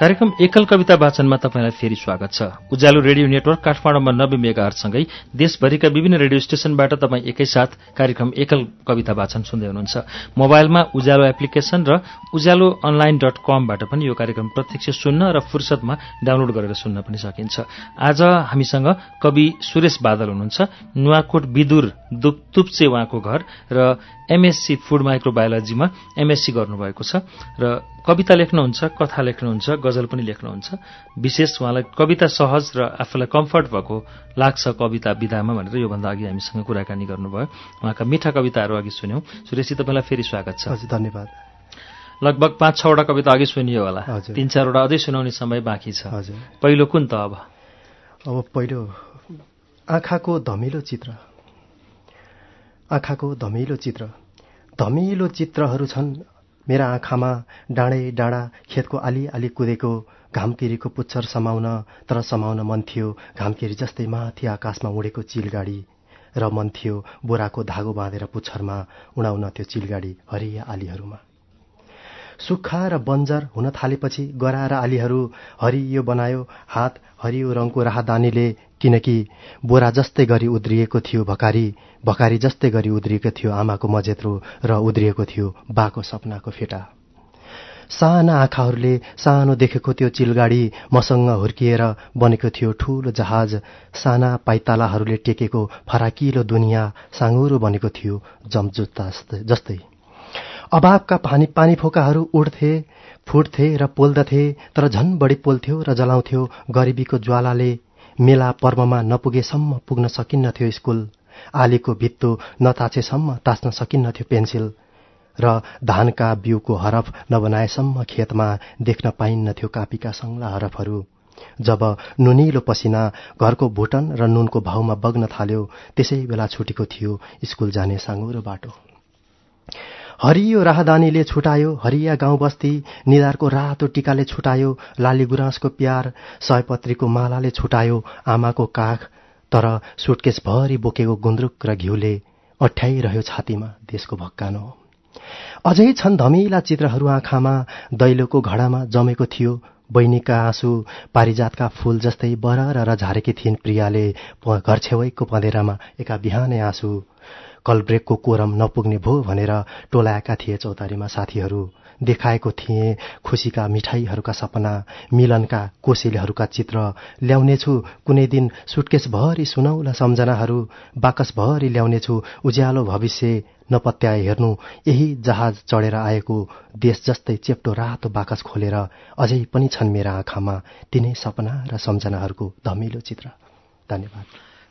[SPEAKER 1] कार्यक्रम एकल कविता वाचनमा तपाईँलाई फेरि स्वागत छ। उज्यालो रेडियो नेटवर्क काठमाडौँमा नब्बे मेगाहरूसँगै देशभरिका विभिन्न रेडियो स्टेशनबाट तपाईँ एकैसाथ कार्यक्रम एकल कविता वाचन सुन्दै हुनुहुन्छ। मोबाइलमा उज्यालो एप्लिकेशन र उज्यालो अनलाइन डट कमबाट पनि यो कार्यक्रम प्रत्यक्ष सुन्न र फुर्सदमा डाउनलोड गरेर सुन्न पनि सकिन्छ। आज हामीसँग कवि सुरेश बादल हुनुहुन्छ। नुवाकोट विदुर तुप्चे उहाँको घर र एमएससी फुड माइक्रोबायोलोजीमा एमएससी गर्नुभएको छ र कविता लेख्नुहुन्छ कथा लेख्नुहुन्छ गजल पनि लेख्नुहुन्छ। विशेष उहाँलाई कविता सहज र आफूलाई कम्फर्ट भएको लाग्छ कविता विधामा भनेर योभन्दा अघि हामीसँग कुराकानी गर्नुभयो। उहाँका मिठा कविताहरू अघि सुन्यौं। सुरेशी तपाईँलाई फेरि स्वागत छ।
[SPEAKER 2] हजुर धन्यवाद।
[SPEAKER 1] लगभग पाँच छवटा कविता अघि सुनियो होला। तीन चारवटा अझै सुनाउने समय बाँकी छ।
[SPEAKER 2] हजुर।
[SPEAKER 1] पहिलो कुन त अब?
[SPEAKER 2] अब पहिलो आँखाको धमिलो चित्र। आँखाको धमिलो चित्र। धमिलो चित्रहरू छन्। मेरा आँखामा डाँडै डाँडा खेतको आली आली कुदेको घामकिरीको पुच्छर समाउन तर समाउन मन थियो। घामकिरी जस्तै माथि आकाशमा उडेको चिलगाडी र मन थियो बोराको धागो बाँधेर पुच्छरमा उडाउन त्यो चिलगाडी हरिया आलीहरूमा। सुक्खा र बन्जर हुन थालेपछि गराएर आलीहरू हरियो बनायो हात हरियो रङको राहदानीले किनकि बोरा जस्तै गरी उद्रिएको थियो भकारी भकारी जस्तै गरी उद्रिएको थियो आमाको मजेत्रो र उद्रिएको थियो बाको सपनाको फेटा। साना आँखाहरूले सानो देखेको त्यो चिलगाडी मसँग हुर्किएर बनेको थियो ठूलो जहाज साना पाइतालाहरूले टेकेको फराकिलो दुनियाँ साँगुरो बनेको थियो जमजुत्ता जस्तै। अभावका पानी पानी फोकाहरू उड्थे फुट्थे र पोल्दथे तर झन बढी पोल्थ्यो र जलाउँथ्यो गरिबीको ज्वालाले। मेला पर्वमा नपुगेसम्म पुग्न सकिन्नथ्यो स्कुल। आलीको भित्तो नताचेसम्म ताच्न सकिन्नथ्यो पेन्सिल। र धानका बिउको हरफ नबनाएसम्म खेतमा देख्न पाइन्नथ्यो कापीका सङ्ला हरफहरू। जब नुनिलो पसिना घरको भुटन र नुनको भाउमा बग्न थाल्यो त्यसै बेला छुटेको थियो स्कुल जाने साँगुरो बाटो। हरियो राहदानीले छुटायो हरिया गाउँ बस्ती निधारको रातो टिकाले छुटायो लाली गुराँसको प्यार सयपत्रीको मालाले छुटायो आमाको काख तर सुटकेस भरि बोकेको गुन्द्रुक र घिउले अठ्याइरह्यो छातीमा देशको भक्कानो। अझै छन् धमिला चित्रहरू आँखामा दैलोको घडामा जमेको थियो बैनीका आँसु पारिजातका फूल जस्तै बरर र झारेकी थिइन् प्रियाले घर छेउैको पँधेरामा एका बिहानै आँसु कलब्रेकको कोरम नपुग्ने भो भनेर टोलाएका थिए चौतारीमा साथीहरू। देखाएको थिए खुसीका मिठाईहरूका सपना मिलनका कोसेलीहरूका चित्र। ल्याउनेछु कुनै दिन सुटकेसभरि सुनौला सम्झनाहरू बाकसभरि ल्याउनेछु उज्यालो भविष्य नपत्याए हेर्नु यही जहाज चढेर आएको देश जस्तै चेप्टो रातो बाकस खोलेर अझै पनि छन् मेरा आँखामा तिनै सपना र सम्झनाहरूको धमिलो चित्र। धन्यवाद।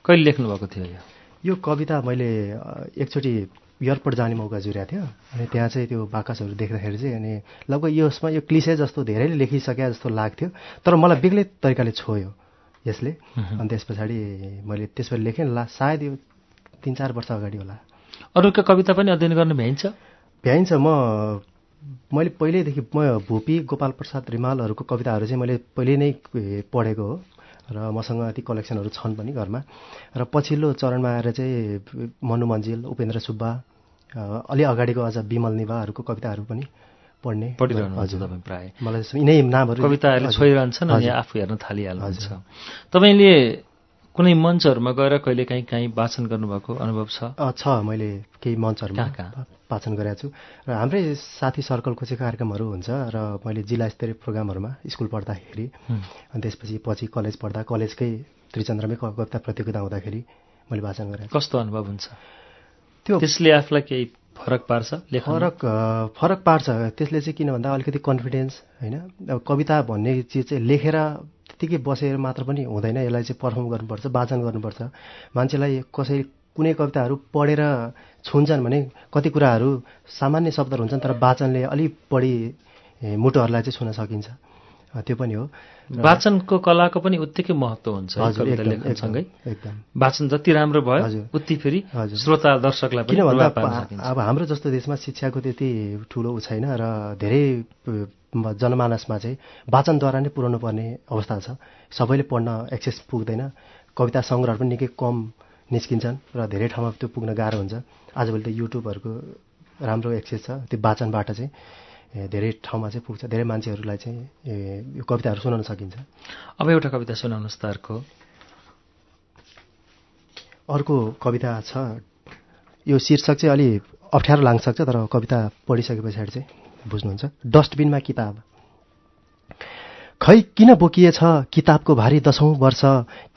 [SPEAKER 1] कहिले लेख्नुभएको थियो
[SPEAKER 2] यो? कविता मैले एकचोटि एयरपोर्ट जाने मौका जुरेको थियो। अनि त्यहाँ चाहिँ त्यो बाकसहरू देख्दाखेरि चाहिँ अनि लगभग यसमा यो क्लिसे जस्तो धेरैले लेखिसके जस्तो लाग्थ्यो तर मलाई बेग्लै तरिकाले छोयो यसले। अनि त्यस पछाडि मैले त्यसपछि लेखेँ ला सायद यो तिन चार वर्ष अगाडि होला।
[SPEAKER 1] अरूका कविता पनि अध्ययन गर्न भ्याइन्छ?
[SPEAKER 2] भ्याइन्छ। म मैले पहिल्यैदेखि म भूपी गोपाल प्रसाद रिमालहरूको कविताहरू चाहिँ मैले पहिल्यै नै पढेको हो। र मसँग ती कलेक्सनहरू छन् पनि घरमा। र पछिल्लो चरणमा आएर चाहिँ मनु मन्जिल उपेन्द्र सुब्बा अलि अगाडिको अझ विमल निभाहरूको कविताहरू पनि पढ्ने
[SPEAKER 1] हजुर। तपाईँ प्राय।
[SPEAKER 2] मलाई यिनै नामहरू
[SPEAKER 1] कविताहरूले छोइरहन्छन् अनि आफू हेर्न थालिहाल्नुहुन्छ। तपाईँले कुनै मञ्चहरूमा गएर कहिले काहीँ काहीँ वाचन गर्नुभएको अनुभव छ?
[SPEAKER 2] छ मैले केही मञ्चहरूमा वाचन गरेको छु। र हाम्रै साथी सर्कलको चाहिँ कार्यक्रमहरू हुन्छ र मैले जिल्ला स्तरीय प्रोग्रामहरूमा स्कुल पढ्दाखेरि अनि त्यसपछि पछि कलेज पढ्दा कलेजकै त्रिचन्द्रमै कविता प्रतियोगिता हुँदाखेरि मैले वाचन गरेँ
[SPEAKER 1] कस्तो अनुभव हुन्छ? त्यो त्यसले आफूलाई केही फरक पार्छ
[SPEAKER 2] फरक फरक पार्छ। त्यसले चाहिँ किन भन्दा अलिकति कन्फिडेन्स होइन? अब कविता भन्ने चिज चाहिँ लेखेर त्यत्तिकै बसेर मात्र पनि हुँदैन। यसलाई चाहिँ पर्फर्म गर्नुपर्छ वाचन गर्नुपर्छ। मान्छेलाई कसै कुनै कविताहरू पढेर छुन्छन् भने कति कुराहरू सामान्य शब्दहरू हुन्छन् तर वाचनले अलिक बढी मुटुहरूलाई चाहिँ छुन सकिन्छ। त्यो पनि हो।
[SPEAKER 1] वाचनको कलाको पनि उत्तिकै महत्त्व हुन्छ लेखनसँगै। वाचन जति राम्रो भयो उति फेरि श्रोता दर्शकलाई
[SPEAKER 2] किन भन्दा अब हाम्रो जस्तो देशमा शिक्षाको त्यति ठुलो छैन र धेरै जनमानसमा चाहिँ वाचनद्वारा नै पुऱ्याउनु पर्ने अवस्था छ। सबैले पढ्न एक्सेस पुग्दैन। कविता सङ्ग्रहहरू पनि निकै कम निस्किन्छन् र धेरै ठाउँमा त्यो पुग्न गाह्रो हुन्छ। आजभोलि त युट्युबहरूको राम्रो एक्सेस छ। त्यो वाचनबाट चाहिँ धेरै ठाउँमा चाहिँ पुग्छ। धेरै मान्छेहरूलाई चाहिँ यो कविताहरू सुनाउन सकिन्छ।
[SPEAKER 1] अब एउटा कविता सुनाउनुहोस् त अर्को।
[SPEAKER 2] अर्को कविता छ। यो शीर्षक चाहिँ अलि अप्ठ्यारो लाग्न सक्छ तर कविता पढिसके पछाडि चाहिँ बुझ्नुहुन्छ। डस्टबिनमा किताब। खै किन बोकिएछ? किताबको भारी दसौँ वर्ष।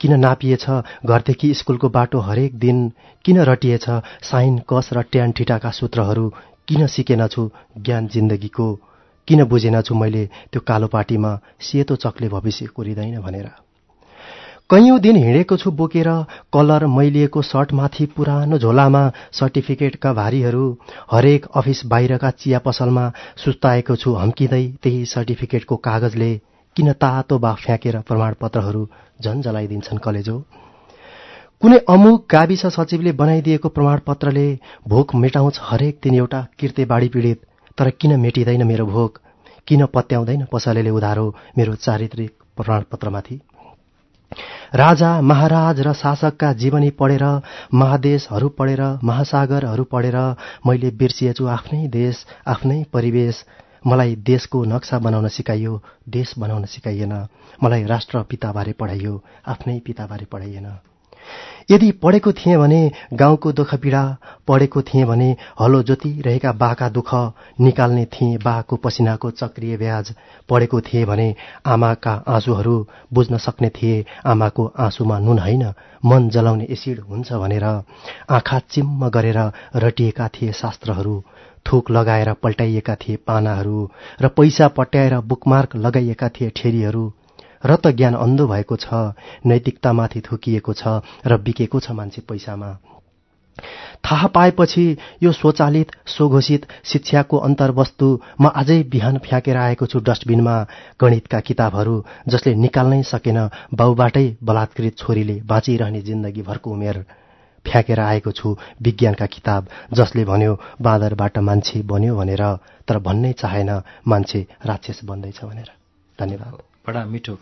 [SPEAKER 2] किन नापिएछ? घरदेखि स्कुलको बाटो हरेक दिन। किन रटिएछ? साइन कस र ट्यान ठिटाका सूत्रहरू। किन सिकेनछु ज्ञान जिन्दगीको? किन बुझेनछु मैले त्यो कालो पाटीमा सेतो चक्ले भविष्य कोरिँदैन भनेर? कैयौँ दिन हिँडेको छु बोकेर कलर मैलिएको सर्टमाथि पुरानो झोलामा सर्टिफिकेटका भारीहरू हरेक अफिस बाहिरका चिया पसलमा सुस्ताएको छु हम्किँदै त्यही सर्टिफिकेटको कागजले किन तातो बा फ्याँकेर प्रमाणपत्रहरू झन् जलाइदिन्छन् कलेजो? कुनै अमुक गाविस सचिवले बनाइदिएको प्रमाणपत्रले भोक मेटाउँछ हरेक दिन एउटा किर्ते बाढी पीडित। तर किन मेटिँदैन मेरो भोक? किन पत्याउँदैन पसलेले उधारो मेरो चारित्रिक प्रमाणपत्रमाथि? राजा महाराज र शासकका जीवनी पढेर महादेशहरू पढेर महासागरहरू पढेर मैले बिर्सिएछु आफ्नै देश आफ्नै परिवेश। मलाई देशको नक्सा बनाउन सिकाइयो देश बनाउन सिकाइएन। मलाई राष्ट्र पिताबारे पढाइयो आफ्नै पिताबारे पढाइएन। यदि पढेको थिएँ भने गाउँको दुःख पीडा पढेको थिएँ भने हलो जोतिरहेका बाका दुःख निकाल्ने थिएँ बाको पसिनाको चक्रिय ब्याज। पढेको थिएँ भने आमाका आँसुहरू बुझ्न सक्ने थिए आमाको आँसुमा नुन होइन मन जलाउने एसिड हुन्छ भनेर आँखा चिम्म गरेर रटिएका थिए शास्त्रहरू थुक लगाएर पल्टाइएका थिए पानाहरू र पैसा पट्याएर बुकमार्क लगाइएका थिए ठेरीहरू। र त ज्ञान अन्धो भएको छ नैतिकतामाथि थुकिएको छ र बिकेको छ मान्छे पैसामा। थाहा पाएपछि यो स्वचालित स्वघोषित शिक्षाको अन्तर्वस्तु म अझै बिहान फ्याँकेर आएको छु डस्टबिनमा गणितका किताबहरू जसले निकाल्नै सकेन बाउबाटै बलात्कृत छोरीले बाँचिरहने जिन्दगीभरको उमेर। फ्याँकेर आएको छु विज्ञानका किताब जसले भन्यो बाँदरबाट मान्छे बन्यो भनेर तर भन्नै चाहेन मान्छे राक्षस बन्दैछ भनेर। धन्यवाद।
[SPEAKER 1] बडा मिठो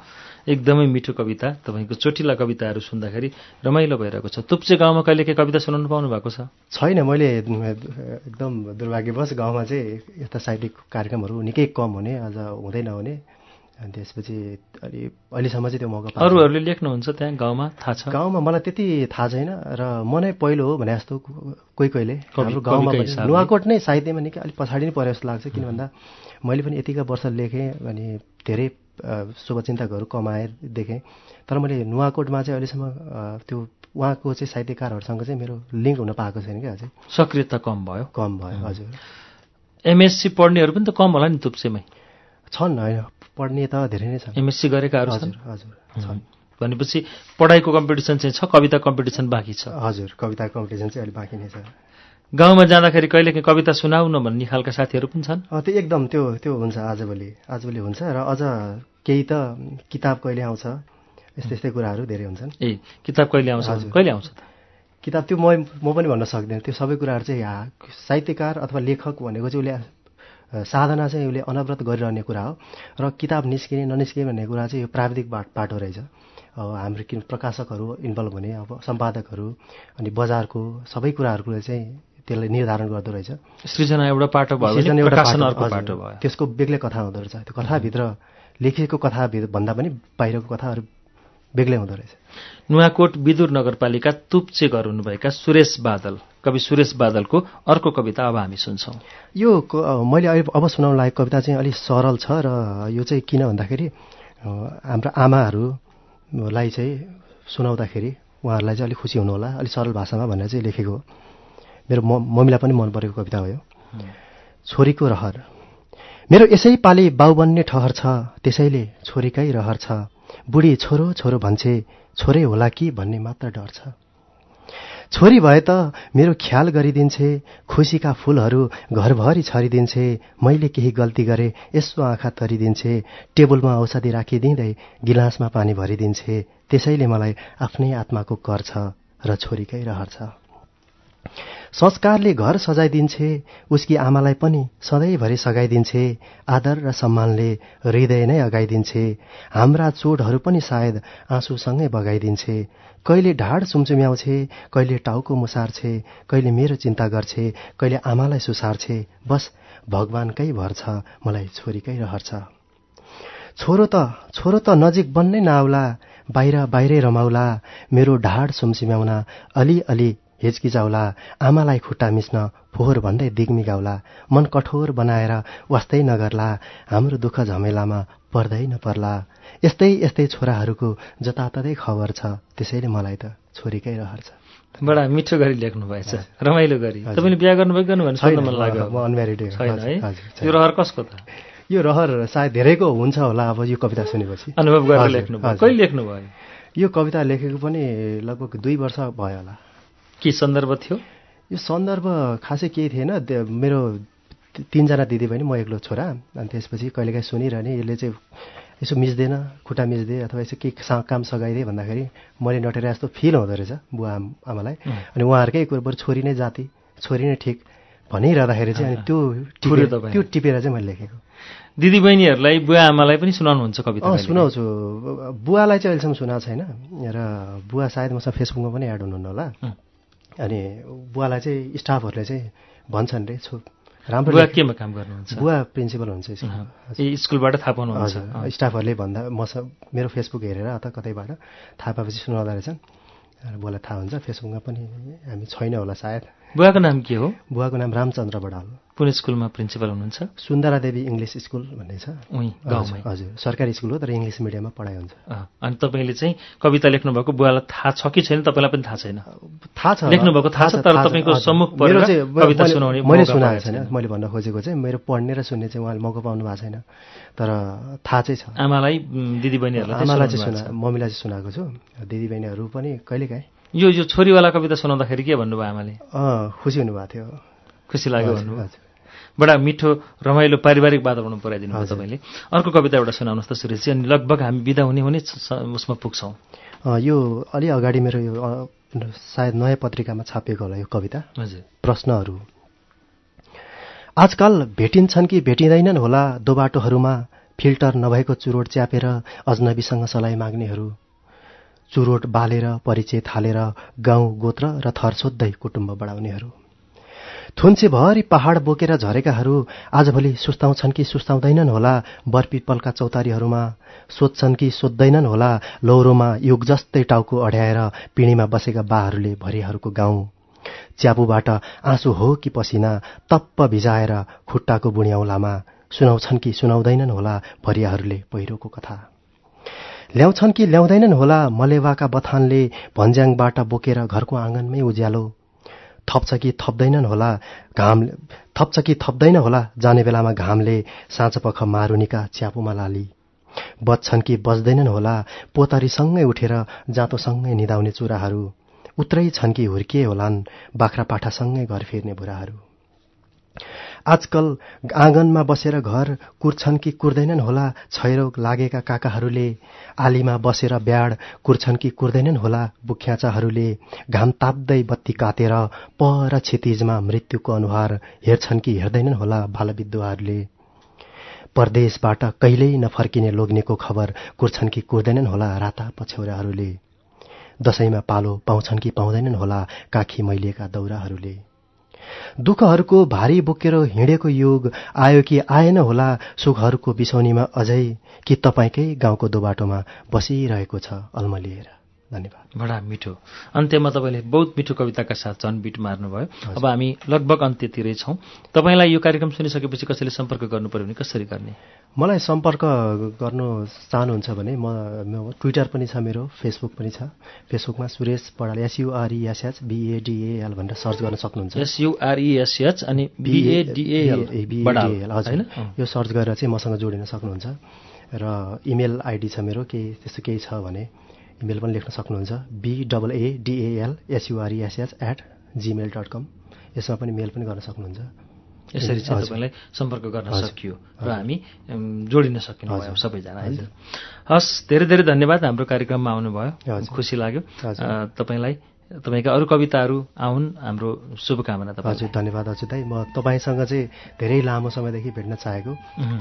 [SPEAKER 1] एकदमै मिठो कविता तपाईँको चोटिला कविताहरू सुन्दाखेरि रमाइलो भइरहेको छ। तुप्चे गाउँमा कहिले के कविता सुनाउनु पाउनु भएको छ?
[SPEAKER 2] छैन मैले एकदम दुर्भाग्यवश गाउँमा चाहिँ यस्ता साहित्यिक कार्यक्रमहरू निकै कम हुने अझ हुँदै नहुने। अनि त्यसपछि अलि अहिलेसम्म चाहिँ त्यो मौका
[SPEAKER 1] अरूहरूले लेख्नुहुन्छ त्यहाँ गाउँमा? थाहा छ।
[SPEAKER 2] गाउँमा मलाई त्यति थाहा छैन र म नै पहिलो हो भने जस्तो कोही कोहीले। हाम्रो गाउँमा नुवाकोट नै साहित्यमा निकै अलिक पछाडि नै परे जस्तो लाग्छ किन भन्दा मैले पनि यतिका वर्ष लेखेँ अनि धेरै शुभचिन्तकहरू कमाए देखेँ। तर मैले नुवाकोटमा चाहिँ अहिलेसम्म त्यो उहाँको चाहिँ साहित्यकारहरूसँग चाहिँ मेरो लिङ्क हुन पाएको छैन क्या अझै।
[SPEAKER 1] सक्रियता कम भयो।
[SPEAKER 2] कम भयो हजुर।
[SPEAKER 1] एमएससी पढ्नेहरू पनि त कम होला नि तुप्सेमै।
[SPEAKER 2] छन् होइन। पढ्ने त धेरै नै छन्।
[SPEAKER 1] एमएससी गरेकाहरू
[SPEAKER 2] हजुर हजुर छन्।
[SPEAKER 1] भनेपछि पढाइको कम्पिटिसन चाहिँ छ कविता कम्पिटिसन बाँकी छ।
[SPEAKER 2] हजुर कविता कम्पिटिसन चाहिँ अलिक बाँकी नै छ।
[SPEAKER 1] गाउँमा जाँदाखेरि कहिले काहीँ कविता सुनाउ न भन्ने खालका साथीहरू पनि छन्।
[SPEAKER 2] त्यो एकदम त्यो त्यो हुन्छ आजभोलि आजभोलि हुन्छ र अझ केही त किताब कहिले आउँछ? यस्तै यस्तै कुराहरू धेरै हुन्छन्।
[SPEAKER 1] ए किताब कहिले आउँछ? कहिले आउँछ
[SPEAKER 2] किताब त्यो म म पनि भन्न सक्दिनँ। त्यो सबै कुराहरू चाहिँ साहित्यकार अथवा लेखक भनेको चाहिँ उसले साधना चाहिँ उसले अनवरत गरिरहने कुरा हो। र किताब निस्किने ननिस्किने भन्ने कुरा चाहिँ यो प्राविधिक बाट बाटो रहेछ। अब हाम्रो किन प्रकाशकहरू इन्भल्भ हुने अब सम्पादकहरू अनि बजारको सबै कुराहरूले चाहिँ त्यसलाई निर्धारण गर्दो रहेछ।
[SPEAKER 1] सृजना एउटा पाटो पाटो भयो।
[SPEAKER 2] त्यसको बेग्लै कथा हुँदो रहेछ। त्यो कथाभित्र लेखिएको कथा भन्दा पनि बाहिरको कथाहरू बेग्लै हुँदो रहेछ।
[SPEAKER 1] नुवाकोट विदुर नगरपालिका तुप्चे घर हुनुभएका सुरेश बादल। कवि सुरेश बादलको अर्को कविता अब हामी सुन्छौँ।
[SPEAKER 2] यो मैले अब सुनाउन लागेको कविता चाहिँ अलिक सरल छ र यो चाहिँ किन भन्दाखेरि हाम्रा आमाहरूलाई चाहिँ सुनाउँदाखेरि उहाँहरूलाई चाहिँ अलिक खुसी हुनुहोला। अलिक सरल भाषामा भनेर चाहिँ लेखेको हो। मेरो मम्मीलाई पनि मन परेको कविता हो यो। छोरीको रहर। मेरो यसै पालि बाउ बन्ने ठहर छ त्यसैले छोरीकै रहर छ। बुढी छोरो छोरो भन्छे छोरै होला कि भन्ने मात्र डर छोरी भए त मेरो ख्याल गरिदिन्छे खुसीका फुलहरू घरभरि छरिदिन्छे मैले केही गल्ती गरे यसो आँखा तरिदिन्छे टेबलमा औषधि राखिदिँदै गिलासमा पानी भरिदिन्छे त्यसैले मलाई आफ्नै आत्माको कर छ र छोरीकै रहर छ। संस्कारले घर सजाइदिन्छे उसकी आमालाई पनि सधैँभरि सघाइदिन्छे आदर र सम्मानले हृदय नै अगाइदिन्छे हाम्रा चोटहरू पनि सायद आँसुसँगै बगाइदिन्छे। कहिले ढाड सुमचुम्याउँछे कहिले टाउको मुसार्छे कहिले मेरो चिन्ता गर्छे कहिले आमालाई सुसार्छे बस भगवानकै भर छ मलाई छोरीकै रहर छ। छोरो त छोरो त नजिक बन्नै नआउला बाहिर बाहिरै रमाउला मेरो ढाड सुमसिम्याउन अलि अलि हिचकिचाउला आमालाई खुट्टा मिच्न फोहोर भन्दै दिग्मी गाउला मन कठोर बनाएर वास्तै नगर्ला हाम्रो दुःख झमेलामा पर्दै नपर्ला। यस्तै यस्तै छोराहरूको जताततै खबर छ त्यसैले मलाई त छोरीकै रहर छ।
[SPEAKER 1] बडा मिठो गरी लेख्नु भएछ रमाइलो गरी। तपाईँले बिहा गर्नुभयो गर्नु भने सोध्नु मन लाग्यो।
[SPEAKER 2] म अनम्यारिड
[SPEAKER 1] छैन है? यो रहर कसको त?
[SPEAKER 2] यो रहर सायद धेरैको हुन्छ होला अब यो कविता सुनेपछि।
[SPEAKER 1] अनुभव गरेर लेख्नु भयो कहिले लेख्नु भयो
[SPEAKER 2] यो कविता लेखेको पनि लगभग दुई वर्ष भयो होला।
[SPEAKER 1] के सन्दर्भ थियो?
[SPEAKER 2] यो सन्दर्भ खासै केही थिएन। मेरो तिनजना दिदी बहिनी म एक्लो छोरा। अनि त्यसपछि कहिलेकाहीँ सुनिरहने यसले चाहिँ यसो मिच्दैन खुट्टा मिच्दे अथवा यसो केही सा- काम सघाइदिए भन्दाखेरि मैले नटेर जस्तो फिल हुँदो रहेछ बुवा आम- आमालाई अनि उहाँहरूकै कुरो बरु छोरी नै जाति छोरी नै ठिक भनिरहँदाखेरि चाहिँ अनि त्यो। त्यो टिपेर चाहिँ मैले लेखेको।
[SPEAKER 1] दिदी बहिनीहरूलाई बुवा आमालाई पनि सुनाउनुहुन्छ कविता
[SPEAKER 2] अँ? सुनाउँछु। बुवालाई चाहिँ अहिलेसम्म सुनाएको छैन। र बुवा सायद मसँग फेसबुकमा पनि एड हुनुहुन्न होला. अनि बुवालाई चाहिँ स्टाफहरूले चाहिँ भन्छन् रे छु राम्रो
[SPEAKER 1] बुवा केमा काम गर्नुहुन्छ?
[SPEAKER 2] बुवा प्रिन्सिपल
[SPEAKER 1] ए स्कुलबाट थाहा पाउनुहुन्छ।
[SPEAKER 2] हजुर।
[SPEAKER 1] अँ।
[SPEAKER 2] स्टाफहरूले भन्दा मसँग मेरो फेसबुक हेरेर अथवा कतैबाट थाहा पाएपछि सुनाउँदो रहेछन्। र बुवालाई थाहा हुन्छ फेसबुकमा पनि हामी छैन होला सायद।
[SPEAKER 1] बुवाको नाम के हो?
[SPEAKER 2] बुवाको नाम रामचन्द्र बडाल।
[SPEAKER 1] कुन स्कुलमा प्रिन्सिपल हुनुहुन्छ?
[SPEAKER 2] सुन्दरा देवी इङ्ग्लिस स्कुल भन्ने छ।
[SPEAKER 1] गाउँमै।
[SPEAKER 2] हजुर सरकारी स्कुल हो तर इङ्ग्लिस मिडियममा पढाइ हुन्छ।
[SPEAKER 1] अनि तपाईँले चाहिँ कविता लेख्नुभएको बुवालाई थाहा छ कि छैन? तपाईँलाई पनि थाहा छैन?
[SPEAKER 2] थाहा छ।
[SPEAKER 1] लेख्नुभएको थाहा छ, तर तपाईँको। सम्मुख कविता
[SPEAKER 2] मैले-
[SPEAKER 1] सुनाउने
[SPEAKER 2] मैले
[SPEAKER 1] मौका
[SPEAKER 2] सुनाएको छैन। मैले भन्न खोजेको चाहिँ मेरो पढ्ने र सुन्ने चाहिँ उहाँले मौका पाउनु भएको छैन। तर थाहा चाहिँ छ।
[SPEAKER 1] आमालाई दिदी बहिनीहरूलाई
[SPEAKER 2] आमालाई चाहिँ सुना मम्मीलाई चाहिँ सुनाएको छु। दिदीबहिनीहरू पनि कहिलेकाहीँ
[SPEAKER 1] यो यो छोरीवाला कविता सुनाउँदाखेरि के भन्नुभयो आमाले?
[SPEAKER 2] खुसी हुनुभएको थियो।
[SPEAKER 1] खुसी लाग्यो भन्नुभयो। बडा मिठो रमाइलो पारिवारिक वातावरण पुऱ्याइदिनु भयो। तपाईँले। अर्को कविता एउटा सुनाउनुहोस् त सुरेशजी अनि लगभग हामी बिदा हुने हुने उसमा पुग्छौँ।
[SPEAKER 2] यो अलि अगाडि मेरो यो सायद नयाँ पत्रिकामा छापिएको होला यो कविता।
[SPEAKER 1] हजुर।
[SPEAKER 2] प्रश्नहरू। आजकल भेटिन्छन् कि भेटिँदैनन् होला दोबाटोहरूमा फिल्टर नभएको चुरोट च्यापेर अजनबीसँग सलाई माग्नेहरू। चुरोट बालेर परिचय थालेर गाउँ गोत्र र थर सोध्दै कुटुम्ब बढाउनेहरू। थुन्सेभरि पहाड बोकेर झरेकाहरू आजभोलि सुस्ताउँछन् कि सुस्ताउँदैनन् होला बरपिपलका चौतारीहरूमा? सोध्छन् कि सोध्दैनन् होला लौरोमा युग जस्तै टाउको अड्याएर पिँढीमा बसेका बाहरूले भरिहरूको गाउँ? च्यापुबाट आँसु हो कि पसिना तप्प भिजाएर खुट्टाको बुढ्याउलामा सुनाउँछन् कि सुनाउँदैनन् होला भरियाहरूले पहिरोको कथा? ल्याउँछन् कि ल्याउँदैनन् होला मलेवाका बथानले भन्ज्याङबाट बोकेर घरको आँगनमै उज्यालो? थप्छ कि थप्दैनन् होला घाम थप्छ कि थप्दैन होला जाने बेलामा घामले साँझपख मारुनीका च्यापुमा लाली। बज्छन् कि बज्दैनन् होला पोतरीसँगै उठेर जाँतोसँगै निदाउने चुराहरू। उत्रै छन् कि हुर्किए होलान् बाख्रा पाठासँगै घर फिर्ने बुढाहरू आजकल आँगनमा बसेर घर कुर्छन् कि कुर्दैनन् होला क्षयरोग लागेका काकाहरूले आलीमा बसेर ब्याड कुर्छन् कि कुर्दैनन् होला बुख्याचाहरूले घाम ताप्दै बत्ती कातेर पर क्षितिजमा मृत्युको अनुहार हेर्छन् कि हेर्दैनन् होला बालविद्वाहरूले परदेशबाट कहिल्यै नफर्किने लोग्नेको खबर कुर्छन् कि कुर्दैनन् होला राता पछ्यौराहरूले। दशैंमा पालो पाउँछन् कि पाउँदैनन् होला काखी मैलिएका दौराहरूले। दुःखहरूको भारी बोकेर हिँडेको युग आयो कि आएन होला सुखहरूको बिसौनीमा अझै कि तपाईँकै गाउँको दोबाटोमा बसिरहेको छ अल्मलिएर। धन्यवाद।
[SPEAKER 1] बडा मिठो। अन्त्यमा तपाईँले बहुत मिठो कविताका साथ झन् बिट मार्नुभयो। अब हामी लगभग अन्त्यतिरै छौँ। तपाईँलाई यो कार्यक्रम सुनिसकेपछि कसैले सम्पर्क गर्नु पर्यो भने कसरी गर्ने?
[SPEAKER 2] मलाई सम्पर्क गर्नु चाहनुहुन्छ भने म ट्विटर पनि छ मेरो फेसबुक पनि छ। फेसबुकमा सुरेश बडाल एसयुआरइएसएच बिएडिएएल भनेर सर्च गर्न सक्नुहुन्छ।
[SPEAKER 1] एसयुआरइएसएच अनि बडाल
[SPEAKER 2] BADAL, हजुर।
[SPEAKER 1] होइन।
[SPEAKER 2] यो सर्च गरेर चाहिँ मसँग जोडिन सक्नुहुन्छ। र इमेल आइडी छ मेरो केही त्यस्तो केही छ भने इमेल पनि लेख्न सक्नुहुन्छ बिडबलएडिएएल S U R E S H at Gmail dot com यसमा पनि मेल पनि गर्न सक्नुहुन्छ
[SPEAKER 1] यसरी चाहिँ
[SPEAKER 2] हजुर।
[SPEAKER 1] तपाईँलाई सम्पर्क गर्न
[SPEAKER 2] हजुर।
[SPEAKER 1] सकियो र हामी जोडिन सकिनु भयो
[SPEAKER 2] हजुर।
[SPEAKER 1] सबैजना होइन हस् धेरै धेरै धन्यवाद हाम्रो कार्यक्रममा आउनुभयो
[SPEAKER 2] हजुर।
[SPEAKER 1] खुसी लाग्यो
[SPEAKER 2] हजुर।
[SPEAKER 1] तपाईँलाई तपाईँका अरू कविताहरू आउन्। हाम्रो शुभकामना तपाईँ
[SPEAKER 2] हजुर धन्यवाद अझ दाई। म तपाईँसँग चाहिँ धेरै लामो समयदेखि भेट्न चाहेको।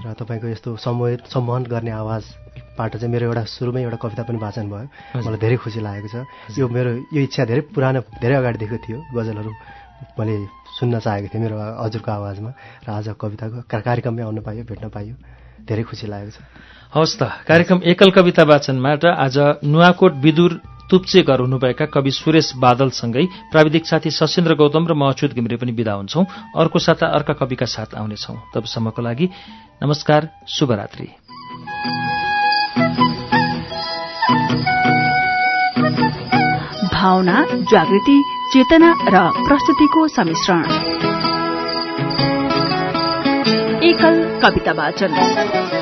[SPEAKER 2] र तपाईँको यस्तो सम्मोहित सम्मोहन गर्ने आवाजबाट चाहिँ मेरो एउटा सुरुमै एउटा कविता पनि वाचन भयो।
[SPEAKER 1] हजुर।
[SPEAKER 2] मलाई धेरै खुसी लागेको छ। यो मेरो यो इच्छा धेरै पुरानो धेरै अगाडिदेखि थियो। गजलहरू मैले सुन्न चाहेको थिएँ मेरो हजुरको आवाजमा र आज कविताको कार्यक्रममै आउनु पायो भेट्न पायो धेरै खुसी लागेको छ।
[SPEAKER 1] हवस् त। कार्यक्रम एकल कविता वाचनबाट आज नुवाकोट विदुर तुप्चे घर हुनुभएका कवि सुरेश बादलसँगै प्राविधिक साथी सशेन्द्र गौतम र म अच्युत घिमिरे पनि विदा हुन्छौं। अर्को साता अर्का कविका साथ आउनेछौं। तबसम्मको लागि नमस्कार शुभरात्रि।
[SPEAKER 3] भावना जागृति चेतना र प्रस्तुतिको सम्मिश्रण एकल कविता वाचन।